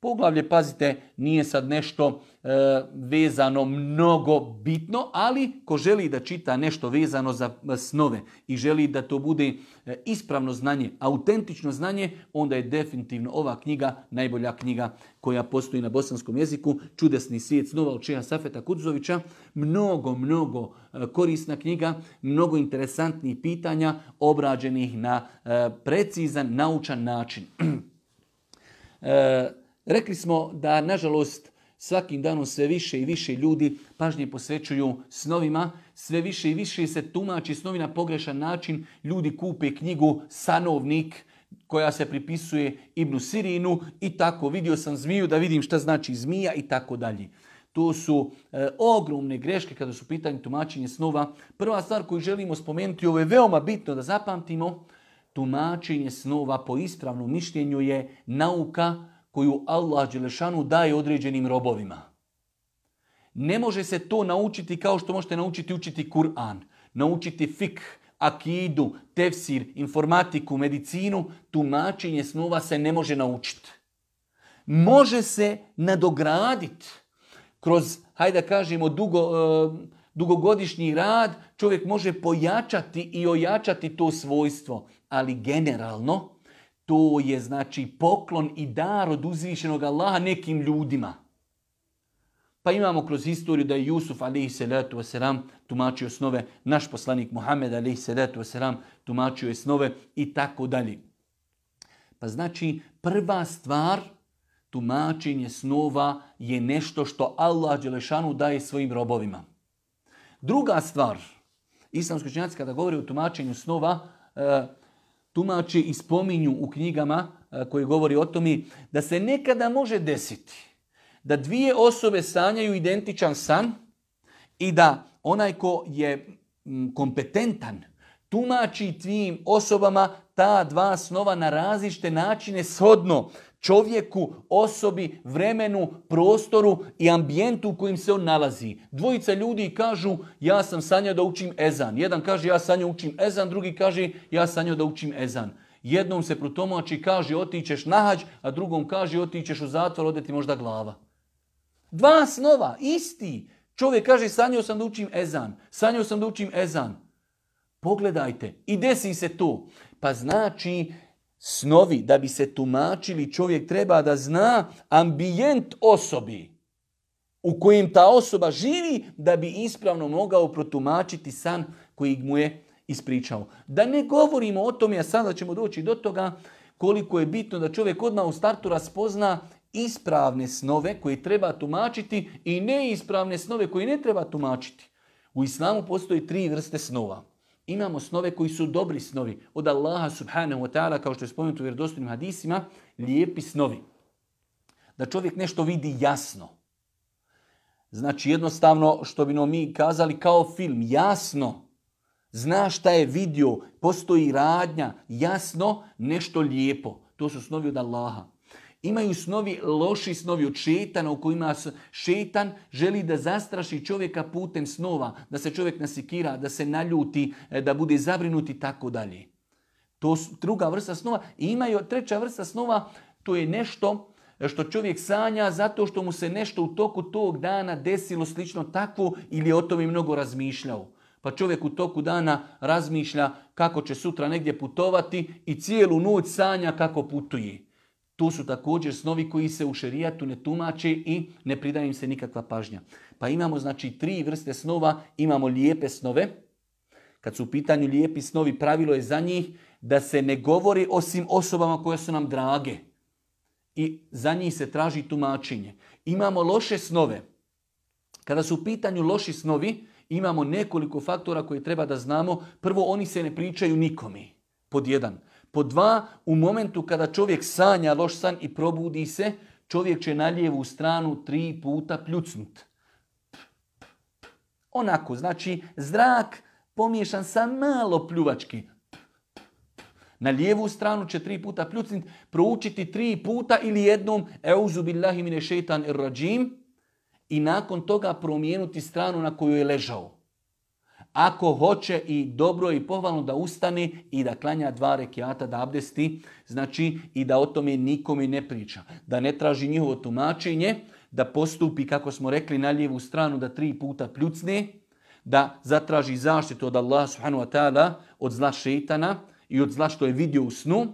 Poglavlje, pazite, nije sad nešto e, vezano mnogo bitno, ali ko želi da čita nešto vezano za snove i želi da to bude e, ispravno znanje, autentično znanje, onda je definitivno ova knjiga najbolja knjiga koja postoji na bosanskom jeziku, Čudesni svijet snova od Čeha Safeta Kudzovića. Mnogo, mnogo e, korisna knjiga, mnogo interesantnih pitanja obrađenih na precizan, naučan način. Rekli smo da, nažalost, svakim danom sve više i više ljudi pažnje posvećuju snovima, sve više i više se tumači snovi na pogrešan način, ljudi kupe knjigu Sanovnik, koja se pripisuje Ibnu Sirinu i tako vidio sam zmiju da vidim šta znači zmija i tako dalje. To su e, ogromne greške kada su pitanje tumačenje snova. Prva stvar koju želimo spomenuti, ovo je veoma bitno da zapamtimo, tumačenje snova po ispravnom mišljenju je nauka koju Allah Đelešanu daje određenim robovima. Ne može se to naučiti kao što možete naučiti učiti Kur'an, naučiti fik, akidu, tefsir, informatiku, medicinu, tumačenje snova se ne može naučiti. Može se nadograditi kroz, hajde da kažemo, dugo, e, dugogodišnji rad, čovjek može pojačati i ojačati to svojstvo, ali generalno to je znači poklon i dar od uzvišenog Allaha nekim ljudima. Pa imamo kroz historiju da je Jusuf salatu wasalam tumačio snove, naš poslanik Muhammed salatu wasalam tumačio je snove i tako dalje. Pa znači prva stvar tumačenje snova je nešto što Allah Đelešanu daje svojim robovima. Druga stvar, islamski učenjaci kada govori o tumačenju snova, e, tumači i spominju u knjigama e, koji govori o tome da se nekada može desiti da dvije osobe sanjaju identičan san i da onaj ko je kompetentan tumači tvim osobama ta dva snova na različite načine shodno čovjeku, osobi, vremenu, prostoru i ambijentu u kojem se on nalazi. Dvojica ljudi kažu ja sam sanjao da učim ezan. Jedan kaže ja sanjao učim ezan, drugi kaže ja sanjao da učim ezan. Jednom se protomači kaže otićeš nahađ, a drugom kaže otićeš u zatvor, ode ti možda glava. Dva snova, isti. Čovjek kaže sanjao sam da učim ezan, sanjao sam da učim ezan. Pogledajte i desi se to. Pa znači snovi, da bi se tumačili, čovjek treba da zna ambijent osobi u kojem ta osoba živi, da bi ispravno mogao protumačiti san koji mu je ispričao. Da ne govorimo o tome, a sada ćemo doći do toga, koliko je bitno da čovjek odmah u startu raspozna ispravne snove koje treba tumačiti i neispravne snove koje ne treba tumačiti. U islamu postoji tri vrste snova. Imamo snove koji su dobri snovi od Allaha subhanahu wa ta'ala, kao što je spomenuto u vjerodostojnim hadisima, lijepi snovi. Da čovjek nešto vidi jasno. Znači jednostavno, što bi mi kazali kao film, jasno. Zna šta je vidio, postoji radnja, jasno, nešto lijepo. To su snovi od Allaha. Imaju snovi loši snovi od šetana u kojima šetan želi da zastraši čovjeka putem snova, da se čovjek nasikira, da se naljuti, e, da bude zabrinut i tako dalje. To su druga vrsta snova. I imaju treća vrsta snova, to je nešto što čovjek sanja zato što mu se nešto u toku tog dana desilo slično takvo ili je o tome mnogo razmišljao. Pa čovjek u toku dana razmišlja kako će sutra negdje putovati i cijelu noć sanja kako putuje. Tu su također snovi koji se u šerijatu ne tumače i ne pridaje im se nikakva pažnja. Pa imamo znači tri vrste snova, imamo lijepe snove. Kad su u pitanju lijepi snovi, pravilo je za njih da se ne govori osim osobama koje su nam drage. I za njih se traži tumačenje. Imamo loše snove. Kada su u pitanju loši snovi, imamo nekoliko faktora koje treba da znamo. Prvo, oni se ne pričaju nikome. Pod jedan. Po dva, u momentu kada čovjek sanja loš san i probudi se, čovjek će na lijevu stranu tri puta pljucnut. Onako, znači zrak pomiješan sa malo pljuvački. Na lijevu stranu će tri puta pljucnut, proučiti tri puta ili jednom euzu billahi mine šeitan ir i nakon toga promijenuti stranu na koju je ležao. Ako hoće i dobro i pohvalno da ustane i da klanja dva rekiata, da abdesti, znači i da o tome nikome ne priča. Da ne traži njihovo tumačenje, da postupi, kako smo rekli, na lijevu stranu, da tri puta pljucne, da zatraži zaštitu od Allaha subhanahu wa ta'ala, od zla šeitana i od zla što je vidio u snu,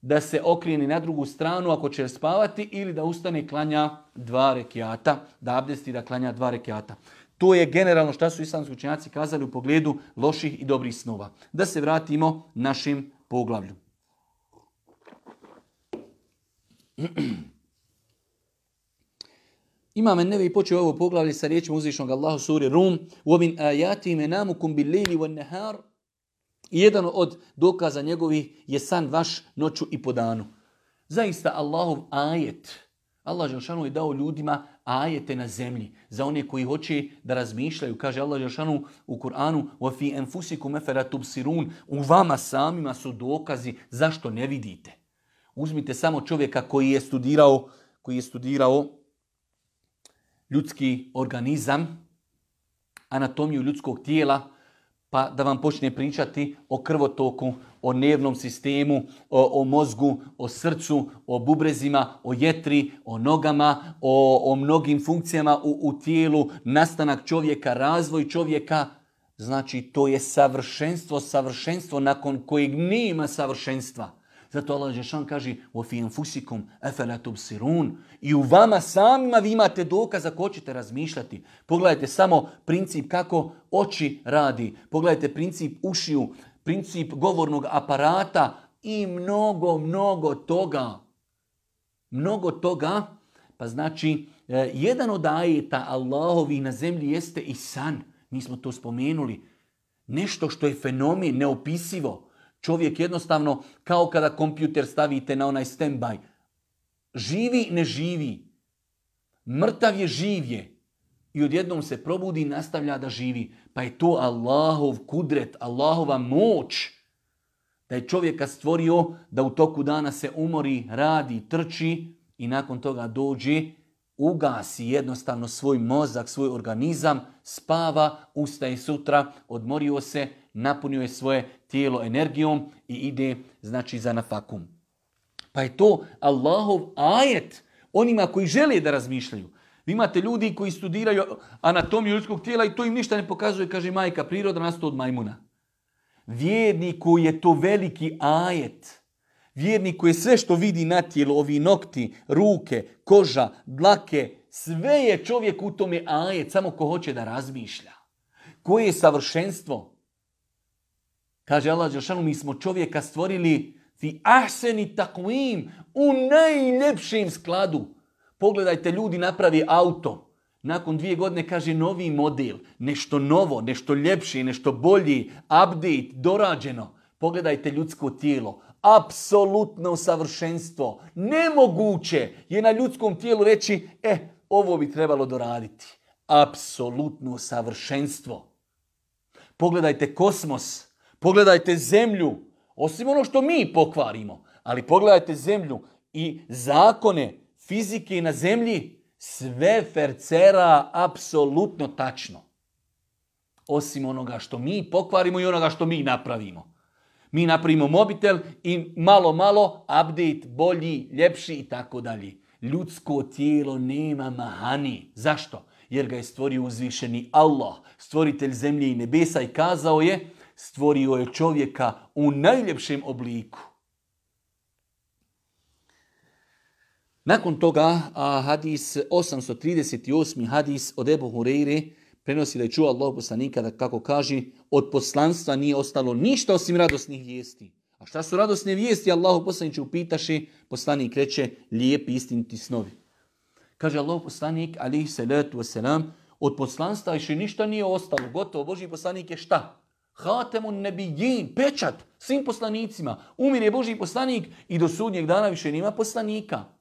da se okrijeni na drugu stranu ako će spavati ili da ustane klanja dva rekiata, da abdesti da klanja dva rekiata. To je generalno šta su islamski učenjaci kazali u pogledu loših i dobrih snova. Da se vratimo našim poglavlju. Imam Nevi počeo ovo poglavlje sa riječima uzvišnog Allahu suri Rum u min ajati menamukum bil lili wan nahar jedan od dokaza njegovih je san vaš noću i po danu. Zaista Allahov ajet. Allah Želšanu je dao ljudima ajete na zemlji. Za one koji hoće da razmišljaju, kaže Allah Žešanu u Kur'anu وَفِي أَنفُسِكُمْ تُبْصِرُونَ U vama samima su dokazi zašto ne vidite. Uzmite samo čovjeka koji je studirao, koji je studirao ljudski organizam, anatomiju ljudskog tijela, pa da vam počne pričati o krvotoku, o nervnom sistemu, o, o mozgu, o srcu, o bubrezima, o jetri, o nogama, o, o mnogim funkcijama u, u tijelu, nastanak čovjeka, razvoj čovjeka. Znači, to je savršenstvo, savršenstvo nakon kojeg nema savršenstva. Zato Allah Žešan kaže I u vama samima vi imate dokaz ako hoćete razmišljati. Pogledajte samo princip kako oči radi. Pogledajte princip ušiju princip govornog aparata i mnogo, mnogo toga. Mnogo toga. Pa znači, e, jedan od ajeta Allahovi na zemlji jeste i san. Mi smo to spomenuli. Nešto što je fenomen, neopisivo. Čovjek jednostavno, kao kada kompjuter stavite na onaj standby, živi, ne živi. Mrtav je, živje. I odjednom se probudi i nastavlja da živi. Pa je to Allahov kudret, Allahova moć. Da je čovjeka stvorio da u toku dana se umori, radi, trči i nakon toga dođe, ugasi jednostavno svoj mozak, svoj organizam, spava, ustaje sutra, odmorio se, napunio je svoje tijelo energijom i ide znači za nafakum. Pa je to Allahov ajet onima koji žele da razmišljaju. Vi imate ljudi koji studiraju anatomiju ljudskog tijela i to im ništa ne pokazuje, kaže majka, priroda nastao od majmuna. Vjerniku je to veliki ajet. Vjerniku je sve što vidi na tijelu, ovi nokti, ruke, koža, dlake, sve je čovjek u tome ajet, samo ko hoće da razmišlja. Koje je savršenstvo? Kaže Allah Đelšanu, mi smo čovjeka stvorili fi ahseni takvim, u najljepšem skladu. Pogledajte, ljudi napravi auto. Nakon dvije godine kaže novi model, nešto novo, nešto ljepše, nešto bolji, update, dorađeno. Pogledajte ljudsko tijelo, apsolutno savršenstvo. Nemoguće je na ljudskom tijelu reći, e, ovo bi trebalo doraditi. Apsolutno savršenstvo. Pogledajte kosmos, pogledajte zemlju, osim ono što mi pokvarimo, ali pogledajte zemlju i zakone fizike na zemlji, sve fercera apsolutno tačno. Osim onoga što mi pokvarimo i onoga što mi napravimo. Mi napravimo mobitel i malo, malo, update, bolji, ljepši i tako dalje. Ljudsko tijelo nema mahani. Zašto? Jer ga je stvorio uzvišeni Allah, stvoritelj zemlje i nebesa i kazao je, stvorio je čovjeka u najljepšem obliku. Nakon toga, a hadis 838. hadis od Ebu Hureyre prenosi da je čuo Allah poslanika da kako kaže od poslanstva nije ostalo ništa osim radosnih vijesti. A šta su radosne vijesti? Allahu poslaniće upitaše, poslanik reče lijepi istiniti snovi. Kaže Allah poslanik, alihi salatu wasalam, od poslanstva više ništa nije ostalo. Gotovo, Boži poslanik je šta? Hatemun nebijin, pečat svim poslanicima. Umir je Boži poslanik i do sudnjeg dana više nema poslanika.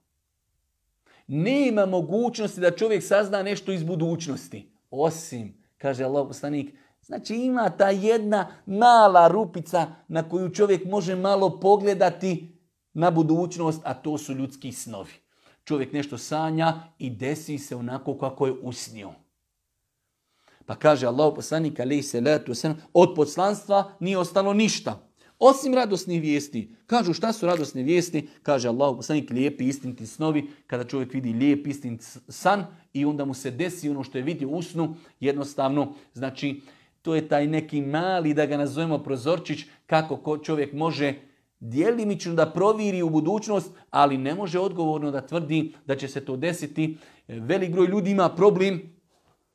Nema mogućnosti da čovjek sazna nešto iz budućnosti. Osim, kaže Allah poslanik, znači ima ta jedna mala rupica na koju čovjek može malo pogledati na budućnost, a to su ljudski snovi. Čovjek nešto sanja i desi se onako kako je usnio. Pa kaže Allah poslanik alaihi salatu od poslanstva nije ostalo ništa. Osim radosnih vijesti. Kažu šta su radosne vijesti? Kaže Allah poslanik lijepi istiniti snovi. Kada čovjek vidi lijep istiniti san i onda mu se desi ono što je vidio u snu. Jednostavno, znači, to je taj neki mali, da ga nazovemo prozorčić, kako čovjek može dijelimično da proviri u budućnost, ali ne može odgovorno da tvrdi da će se to desiti. Velik broj ljudi ima problem.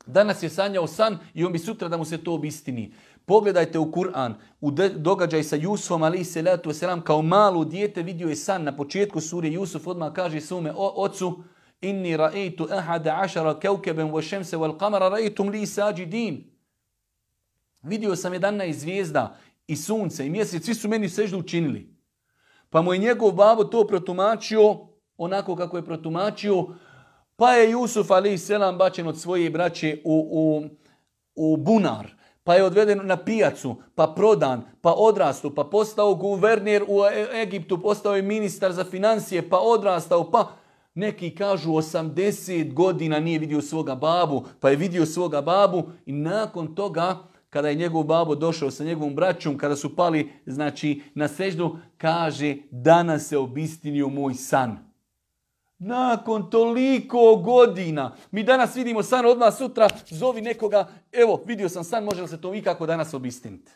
Danas je sanjao san i on bi sutra da mu se to obistini. Pogledajte u Kur'an, u događaj sa Jusufom, ali se letu selam, kao malo dijete vidio je san na početku sure Jusuf, odmah kaže svome ocu, inni ra'eitu ahada ašara keukeben wa šemse wal kamara ra'eitum li sađidin. Vidio sam 11 zvijezda i sunce i mjesec, svi su meni seždu učinili. Pa mu je njegov babo to protumačio, onako kako je protumačio, pa je Jusuf ali selam bačen od svoje braće u, u, u bunar pa je odveden na pijacu, pa prodan, pa odrastu, pa postao guverner u e- Egiptu, postao je ministar za financije, pa odrastao, pa neki kažu 80 godina nije vidio svoga babu, pa je vidio svoga babu i nakon toga kada je njegov babo došao sa njegovom braćom, kada su pali znači, na seždu, kaže danas se obistinio moj san. Nakon toliko godina. Mi danas vidimo san odmah sutra, zovi nekoga, evo vidio sam san, može li se to vi kako danas obistiniti?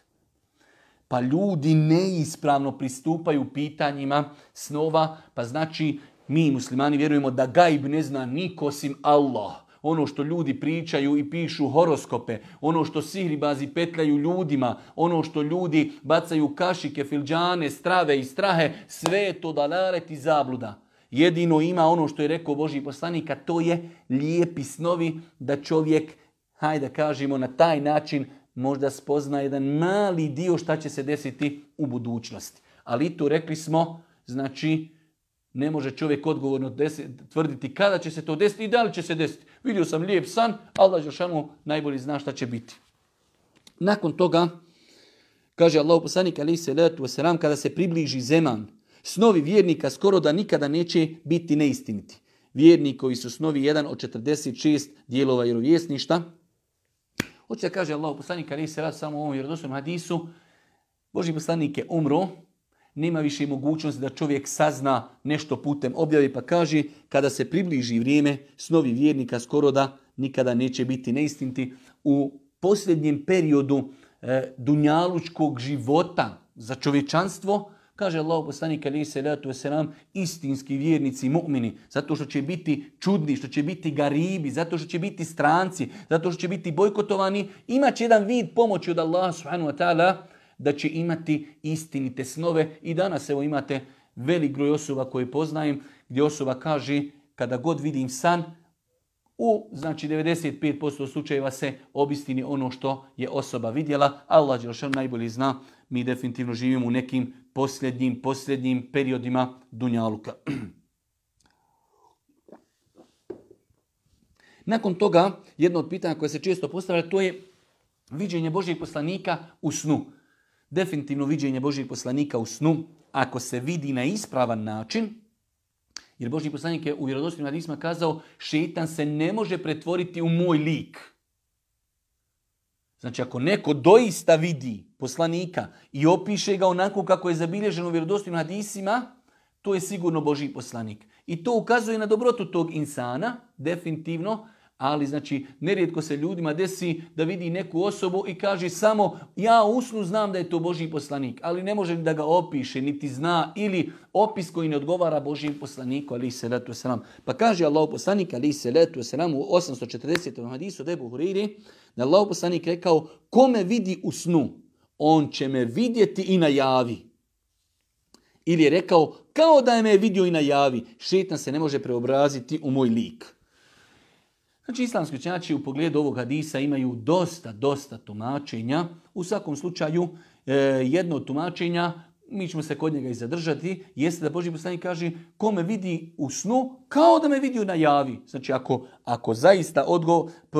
Pa ljudi neispravno pristupaju pitanjima snova, pa znači mi muslimani vjerujemo da gajb ne zna niko osim Allah. Ono što ljudi pričaju i pišu horoskope, ono što sihribazi petljaju ljudima, ono što ljudi bacaju kašike, filđane, strave i strahe, sve je to dalaret i zabluda. Jedino ima ono što je rekao Boži poslanik, a to je lijepi snovi da čovjek, hajde da kažemo na taj način, možda spozna jedan mali dio šta će se desiti u budućnosti. Ali tu rekli smo, znači, ne može čovjek odgovorno tvrditi kada će se to desiti i da li će se desiti. Vidio sam lijep san, Allah Žešanu najbolji zna šta će biti. Nakon toga, kaže Allah poslanik ali se letu kada se približi zeman, Snovi vjernika skoro da nikada neće biti neistiniti. Vjernik koji su snovi jedan od 46 dijelova vjerovjesništa. Hoće da kaže Allah poslanik, ali se radi samo o ovom vjerodostojnom hadisu, Boži poslanik je umro, nema više mogućnosti da čovjek sazna nešto putem objave, pa kaže kada se približi vrijeme, snovi vjernika skoro da nikada neće biti neistiniti. U posljednjem periodu e, dunjalučkog života za čovječanstvo, Kaže Allah poslanik ali se letu selam istinski vjernici mu'mini, zato što će biti čudni, što će biti garibi, zato što će biti stranci, zato što će biti bojkotovani, imat će jedan vid pomoći od Allaha subhanahu wa ta'ala da će imati istinite snove. I danas evo imate velik broj osoba koje poznajem gdje osoba kaže kada god vidim san, u znači 95% slučajeva se obistini ono što je osoba vidjela. Allah Đelšan najbolje zna, mi definitivno živimo u nekim posljednjim, posljednjim periodima Dunjaluka. Nakon toga, jedno od pitanja koje se često postavlja, to je viđenje Božijeg poslanika u snu. Definitivno viđenje Božijeg poslanika u snu, ako se vidi na ispravan način, jer Božji poslanik je u vjerodostojnim hadisma kazao, šetan se ne može pretvoriti u moj lik. Znači, ako neko doista vidi poslanika i opiše ga onako kako je zabilježeno u vjerodostojnim hadisima, to je sigurno Božji poslanik. I to ukazuje na dobrotu tog insana, definitivno, ali znači nerijetko se ljudima desi da vidi neku osobu i kaže samo ja usnu znam da je to Božji poslanik, ali ne može da ga opiše, niti zna ili opis koji ne odgovara Božjem poslaniku, ali se letu selam. Pa kaže Allah poslanik, ali se letu selam u 840. hadisu Debu Huriri, da Allah poslanik rekao, kome vidi u snu, on će me vidjeti i najavi. Ili je rekao, kao da je me vidio i najavi, šetan se ne može preobraziti u moj lik. Znači, islamski učenjači u pogledu ovog hadisa imaju dosta, dosta tumačenja. U svakom slučaju, e, jedno od tumačenja, mi ćemo se kod njega i zadržati, jeste da Boži poslanik kaže ko me vidi u snu, kao da me vidi u najavi. Znači, ako, ako zaista odgo, e,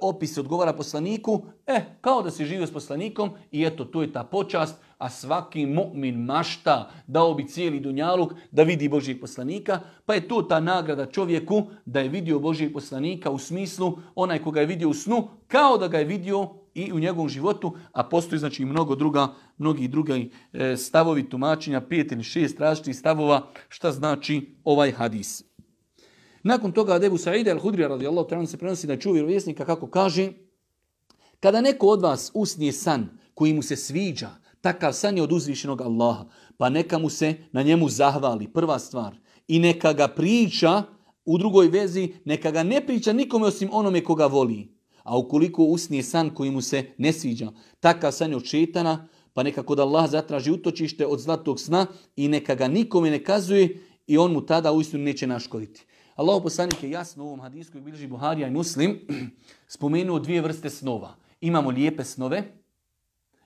opis odgovara poslaniku, e, kao da se živio s poslanikom i eto, to je ta počast, a svaki mu'min mašta dao bi cijeli dunjaluk da vidi Božijeg poslanika, pa je to ta nagrada čovjeku da je vidio Božijeg poslanika u smislu onaj koga je vidio u snu, kao da ga je vidio i u njegovom životu, a postoji znači mnogo druga, mnogi drugi e, stavovi tumačenja, pet ili šest različitih stavova, šta znači ovaj hadis. Nakon toga Adebu Sa'ide al-Hudri radijallahu ta'ala se prenosi da čuvi vjerovjesnika kako kaže kada neko od vas usnije san koji mu se sviđa, Takav san je od uzvišenog Allaha. Pa neka mu se na njemu zahvali, prva stvar. I neka ga priča u drugoj vezi, neka ga ne priča nikome osim onome koga voli. A ukoliko usnije san koji mu se ne sviđa, takav san je od šetana, pa neka kod Allah zatraži utočište od zlatog sna i neka ga nikome ne kazuje i on mu tada uistinu neće naškoditi. Allah poslanik je jasno u ovom hadisku koji bilježi Buharija i Muslim spomenuo dvije vrste snova. Imamo lijepe snove,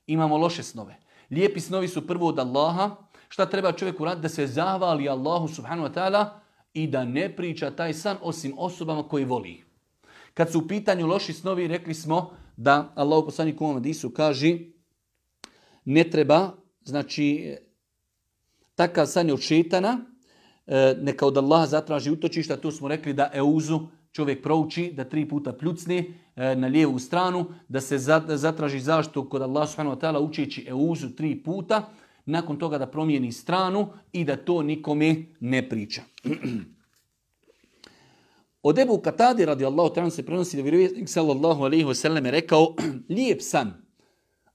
imamo loše snove. Lijepi snovi su prvo od Allaha. Šta treba čovjek uraditi? Da se zavali Allahu subhanahu wa ta'ala i da ne priča taj san osim osobama koji voli. Kad su u pitanju loši snovi, rekli smo da Allah poslanik u Disu kaže ne treba, znači takav san je od šetana, e, neka od Allaha zatraži utočišta, tu smo rekli da euzu čovjek prouči, da tri puta pljucne e, na lijevu stranu, da se zatraži zaštitu kod Allah subhanahu wa ta'ala učeći euzu tri puta, nakon toga da promijeni stranu i da to nikome ne priča. Od Ebu Katadi radijallahu ta'ala se prenosi da vjerovjesnik sallallahu alaihi wa sallam je rekao lijep san,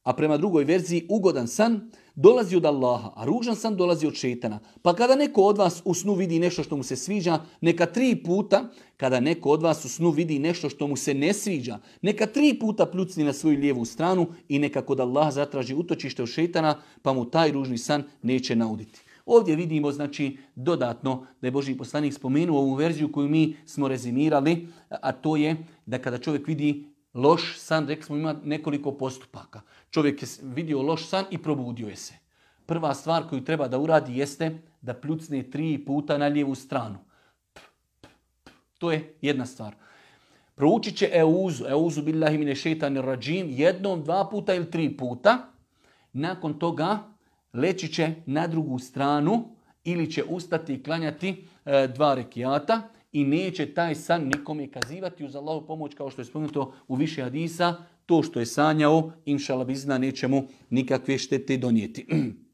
a prema drugoj verziji ugodan san, dolazi od Allaha, a ružan san dolazi od šetana. Pa kada neko od vas u snu vidi nešto što mu se sviđa, neka tri puta, kada neko od vas u snu vidi nešto što mu se ne sviđa, neka tri puta pljucni na svoju lijevu stranu i neka kod Allaha zatraži utočište od šetana, pa mu taj ružni san neće nauditi. Ovdje vidimo znači dodatno da je Boži poslanik spomenuo ovu verziju koju mi smo rezimirali, a to je da kada čovjek vidi loš san, rekli smo ima nekoliko postupaka. Čovjek je vidio loš san i probudio je se. Prva stvar koju treba da uradi jeste da pljucne tri puta na lijevu stranu. To je jedna stvar. Proučit će euzu, euzu billahi mine šeitanir rađim, jednom, dva puta ili tri puta. Nakon toga leći će na drugu stranu ili će ustati i klanjati e, dva rekiata i neće taj san nikome kazivati uz Allahu pomoć kao što je spomenuto u više hadisa, to što je sanjao, inšala bizna, neće mu nikakve štete donijeti.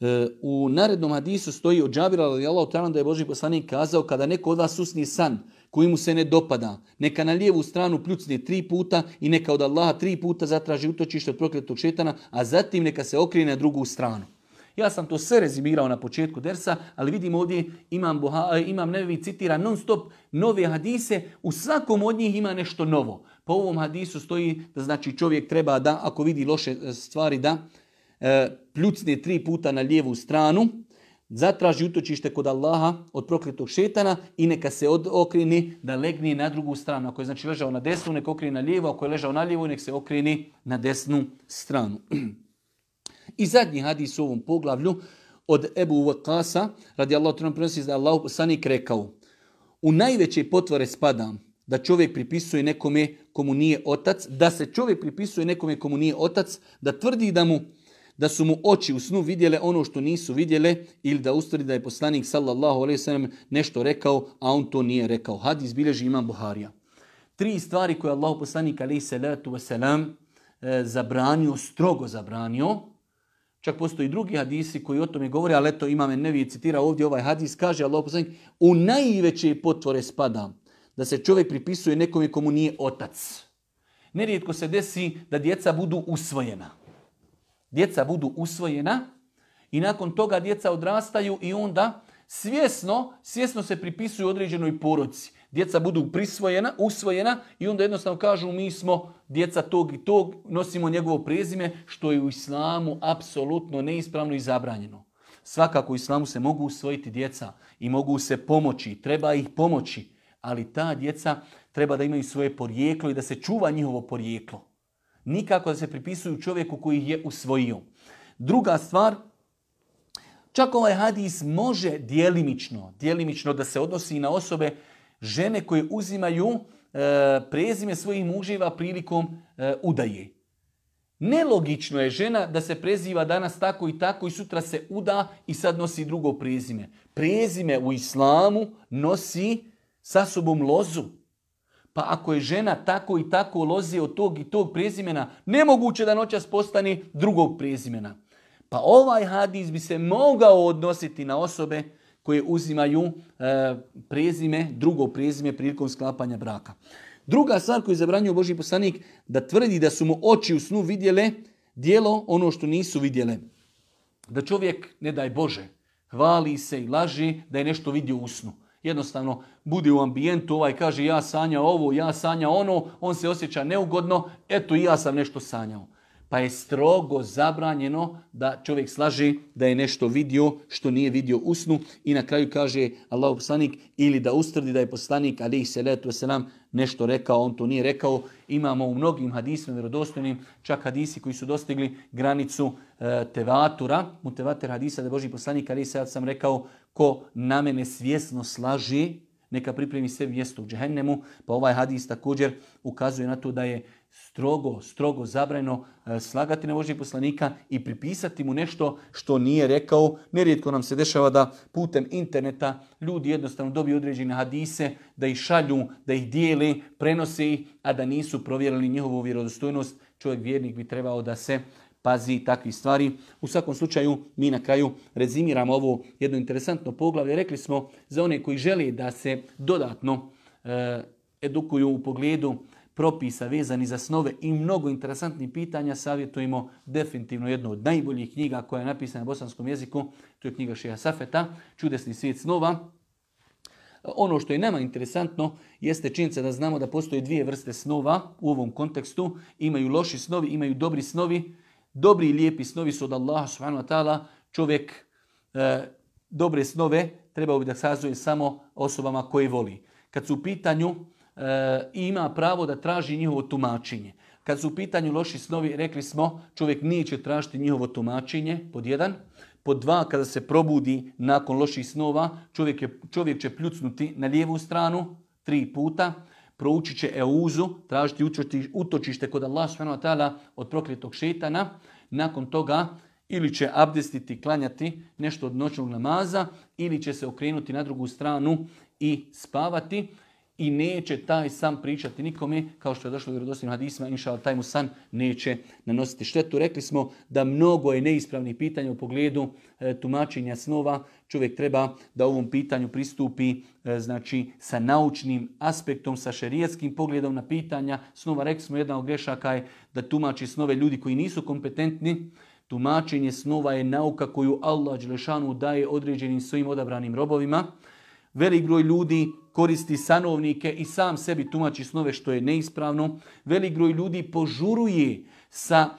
E, u narednom hadisu stoji od Džabira radijallahu ta'ala da je Boži poslanik kazao kada neko od vas usni san koji mu se ne dopada, neka na lijevu stranu pljucne tri puta i neka od Allaha tri puta zatraži utočište od prokletog šetana, a zatim neka se okrene na drugu stranu. Ja sam to sve rezimirao na početku dersa, ali vidim ovdje imam, Boha, imam nevi citira non stop nove hadise, u svakom od njih ima nešto novo. Po ovom hadisu stoji da znači čovjek treba da, ako vidi loše e, stvari, da e, pljucne tri puta na lijevu stranu, zatraži utočište kod Allaha od prokletog šetana i neka se od, okreni da legne na drugu stranu. Ako je znači ležao na desnu, neka okreni na lijevo, ako je ležao na lijevo, nek se okreni na desnu stranu. I zadnji hadis u ovom poglavlju od Ebu Vakasa, radi Allah, prenosi da je Allah sanik rekao, u najveće potvore spada da čovjek pripisuje nekome komu nije otac, da se čovjek pripisuje nekome komu nije otac, da tvrdi da mu da su mu oči u snu vidjele ono što nisu vidjele ili da ustvari da je poslanik sallallahu alejhi ve nešto rekao, a on to nije rekao. Hadis bilježi imam Buharija. Tri stvari koje Allah poslanik alejhi salatu wasalam e, zabranio, strogo zabranio. Čak postoji drugi hadisi koji o tome govore, ali eto imam Nevi citira ovdje ovaj hadis, kaže Allah poslanik, u najveće potvore spada da se čovjek pripisuje nekome komu nije otac. Nerijetko se desi da djeca budu usvojena djeca budu usvojena i nakon toga djeca odrastaju i onda svjesno, svjesno se pripisuju određenoj porodci. Djeca budu prisvojena, usvojena i onda jednostavno kažu mi smo djeca tog i tog, nosimo njegovo prezime, što je u islamu apsolutno neispravno i zabranjeno. Svakako u islamu se mogu usvojiti djeca i mogu se pomoći, treba ih pomoći, ali ta djeca treba da imaju svoje porijeklo i da se čuva njihovo porijeklo. Nikako da se pripisuju čovjeku koji ih je usvojio. Druga stvar, čak ovaj hadis može dijelimično, dijelimično da se odnosi na osobe žene koje uzimaju e, prezime svojih muževa prilikom e, udaje. Nelogično je žena da se preziva danas tako i tako i sutra se uda i sad nosi drugo prezime. Prezime u islamu nosi sa sobom lozu. Pa ako je žena tako i tako lozi od tog i tog prezimena, nemoguće da noćas postani drugog prezimena. Pa ovaj hadis bi se mogao odnositi na osobe koje uzimaju e, prezime, drugo prezime prilikom sklapanja braka. Druga stvar koju je zabranio Boži poslanik, da tvrdi da su mu oči u snu vidjele dijelo ono što nisu vidjele. Da čovjek, ne daj Bože, hvali se i laži da je nešto vidio u snu jednostavno bude u ambijentu, ovaj kaže ja sanja ovo, ja sanja ono, on se osjeća neugodno, eto i ja sam nešto sanjao. Pa je strogo zabranjeno da čovjek slaži da je nešto vidio što nije vidio u snu. I na kraju kaže Allah poslanik ili da ustvrdi da je poslanik ali se letu selam nešto rekao, on to nije rekao. Imamo u mnogim hadisima vjerodostojnim čak hadisi koji su dostigli granicu e, tevatura, tevater hadisa da je poslanik ali se sam rekao ko na mene svjesno slaži, neka pripremi sve mjesto u džehennemu, pa ovaj hadis također ukazuje na to da je strogo, strogo zabrajno e, slagati na Božih poslanika i pripisati mu nešto što nije rekao. Nerijetko nam se dešava da putem interneta ljudi jednostavno dobiju određene hadise, da ih šalju, da ih dijeli, prenose ih, a da nisu provjerili njihovu vjerodostojnost. Čovjek vjernik bi trebao da se pazi takvih stvari. U svakom slučaju mi na kraju rezimiramo ovo jedno interesantno poglavlje. Rekli smo za one koji žele da se dodatno e, edukuju u pogledu propisa vezani za snove i mnogo interesantnih pitanja, savjetujemo definitivno jednu od najboljih knjiga koja je napisana na bosanskom jeziku. To je knjiga Šeha Safeta, Čudesni svijet snova. Ono što je nama interesantno jeste činjenica da znamo da postoje dvije vrste snova u ovom kontekstu. Imaju loši snovi, imaju dobri snovi. Dobri i lijepi snovi su od Allaha subhanahu wa ta'ala. Čovjek e, dobre snove trebao bi da sazuje samo osobama koje voli. Kad su u pitanju e, ima pravo da traži njihovo tumačenje. Kad su u pitanju loši snovi, rekli smo, čovjek neće tražiti njihovo tumačenje, pod jedan. Pod dva, kada se probudi nakon loših snova, čovjek, je, čovjek će pljucnuti na lijevu stranu tri puta proučit će euzu, tražiti utočište kod Allah subhanahu od prokletog šetana. Nakon toga ili će abdestiti, klanjati nešto od noćnog namaza ili će se okrenuti na drugu stranu i spavati i neće taj sam pričati nikome, kao što je došlo u vjerodostojnim hadisima, inša taj mu san neće nanositi štetu. Rekli smo da mnogo je neispravnih pitanja u pogledu e, tumačenja snova. Čovjek treba da ovom pitanju pristupi e, znači sa naučnim aspektom, sa šerijetskim pogledom na pitanja snova. Rekli smo jedna od grešaka je da tumači snove ljudi koji nisu kompetentni. Tumačenje snova je nauka koju Allah Đelešanu daje određenim svojim odabranim robovima. Velik broj ljudi koristi sanovnike i sam sebi tumači snove što je neispravno. Velik broj ljudi požuruje sa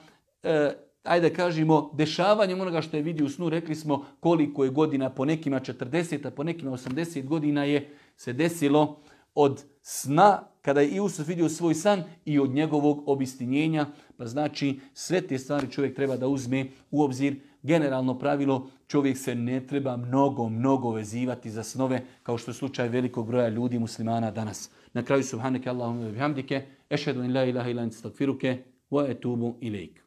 e, ajde kažemo, dešavanjem onoga što je vidio u snu, rekli smo koliko je godina, po nekima 40, a po nekima 80 godina je se desilo od sna, kada je Iusuf vidio svoj san i od njegovog obistinjenja. Pa znači sve te stvari čovjek treba da uzme u obzir generalno pravilo, čovjek se ne treba mnogo, mnogo vezivati za snove, kao što je slučaj velikog broja ljudi muslimana danas. Na kraju, subhanake Allahumma bihamdike, ešhedu in la ilaha ilan stakfiruke, wa etubu ilaik.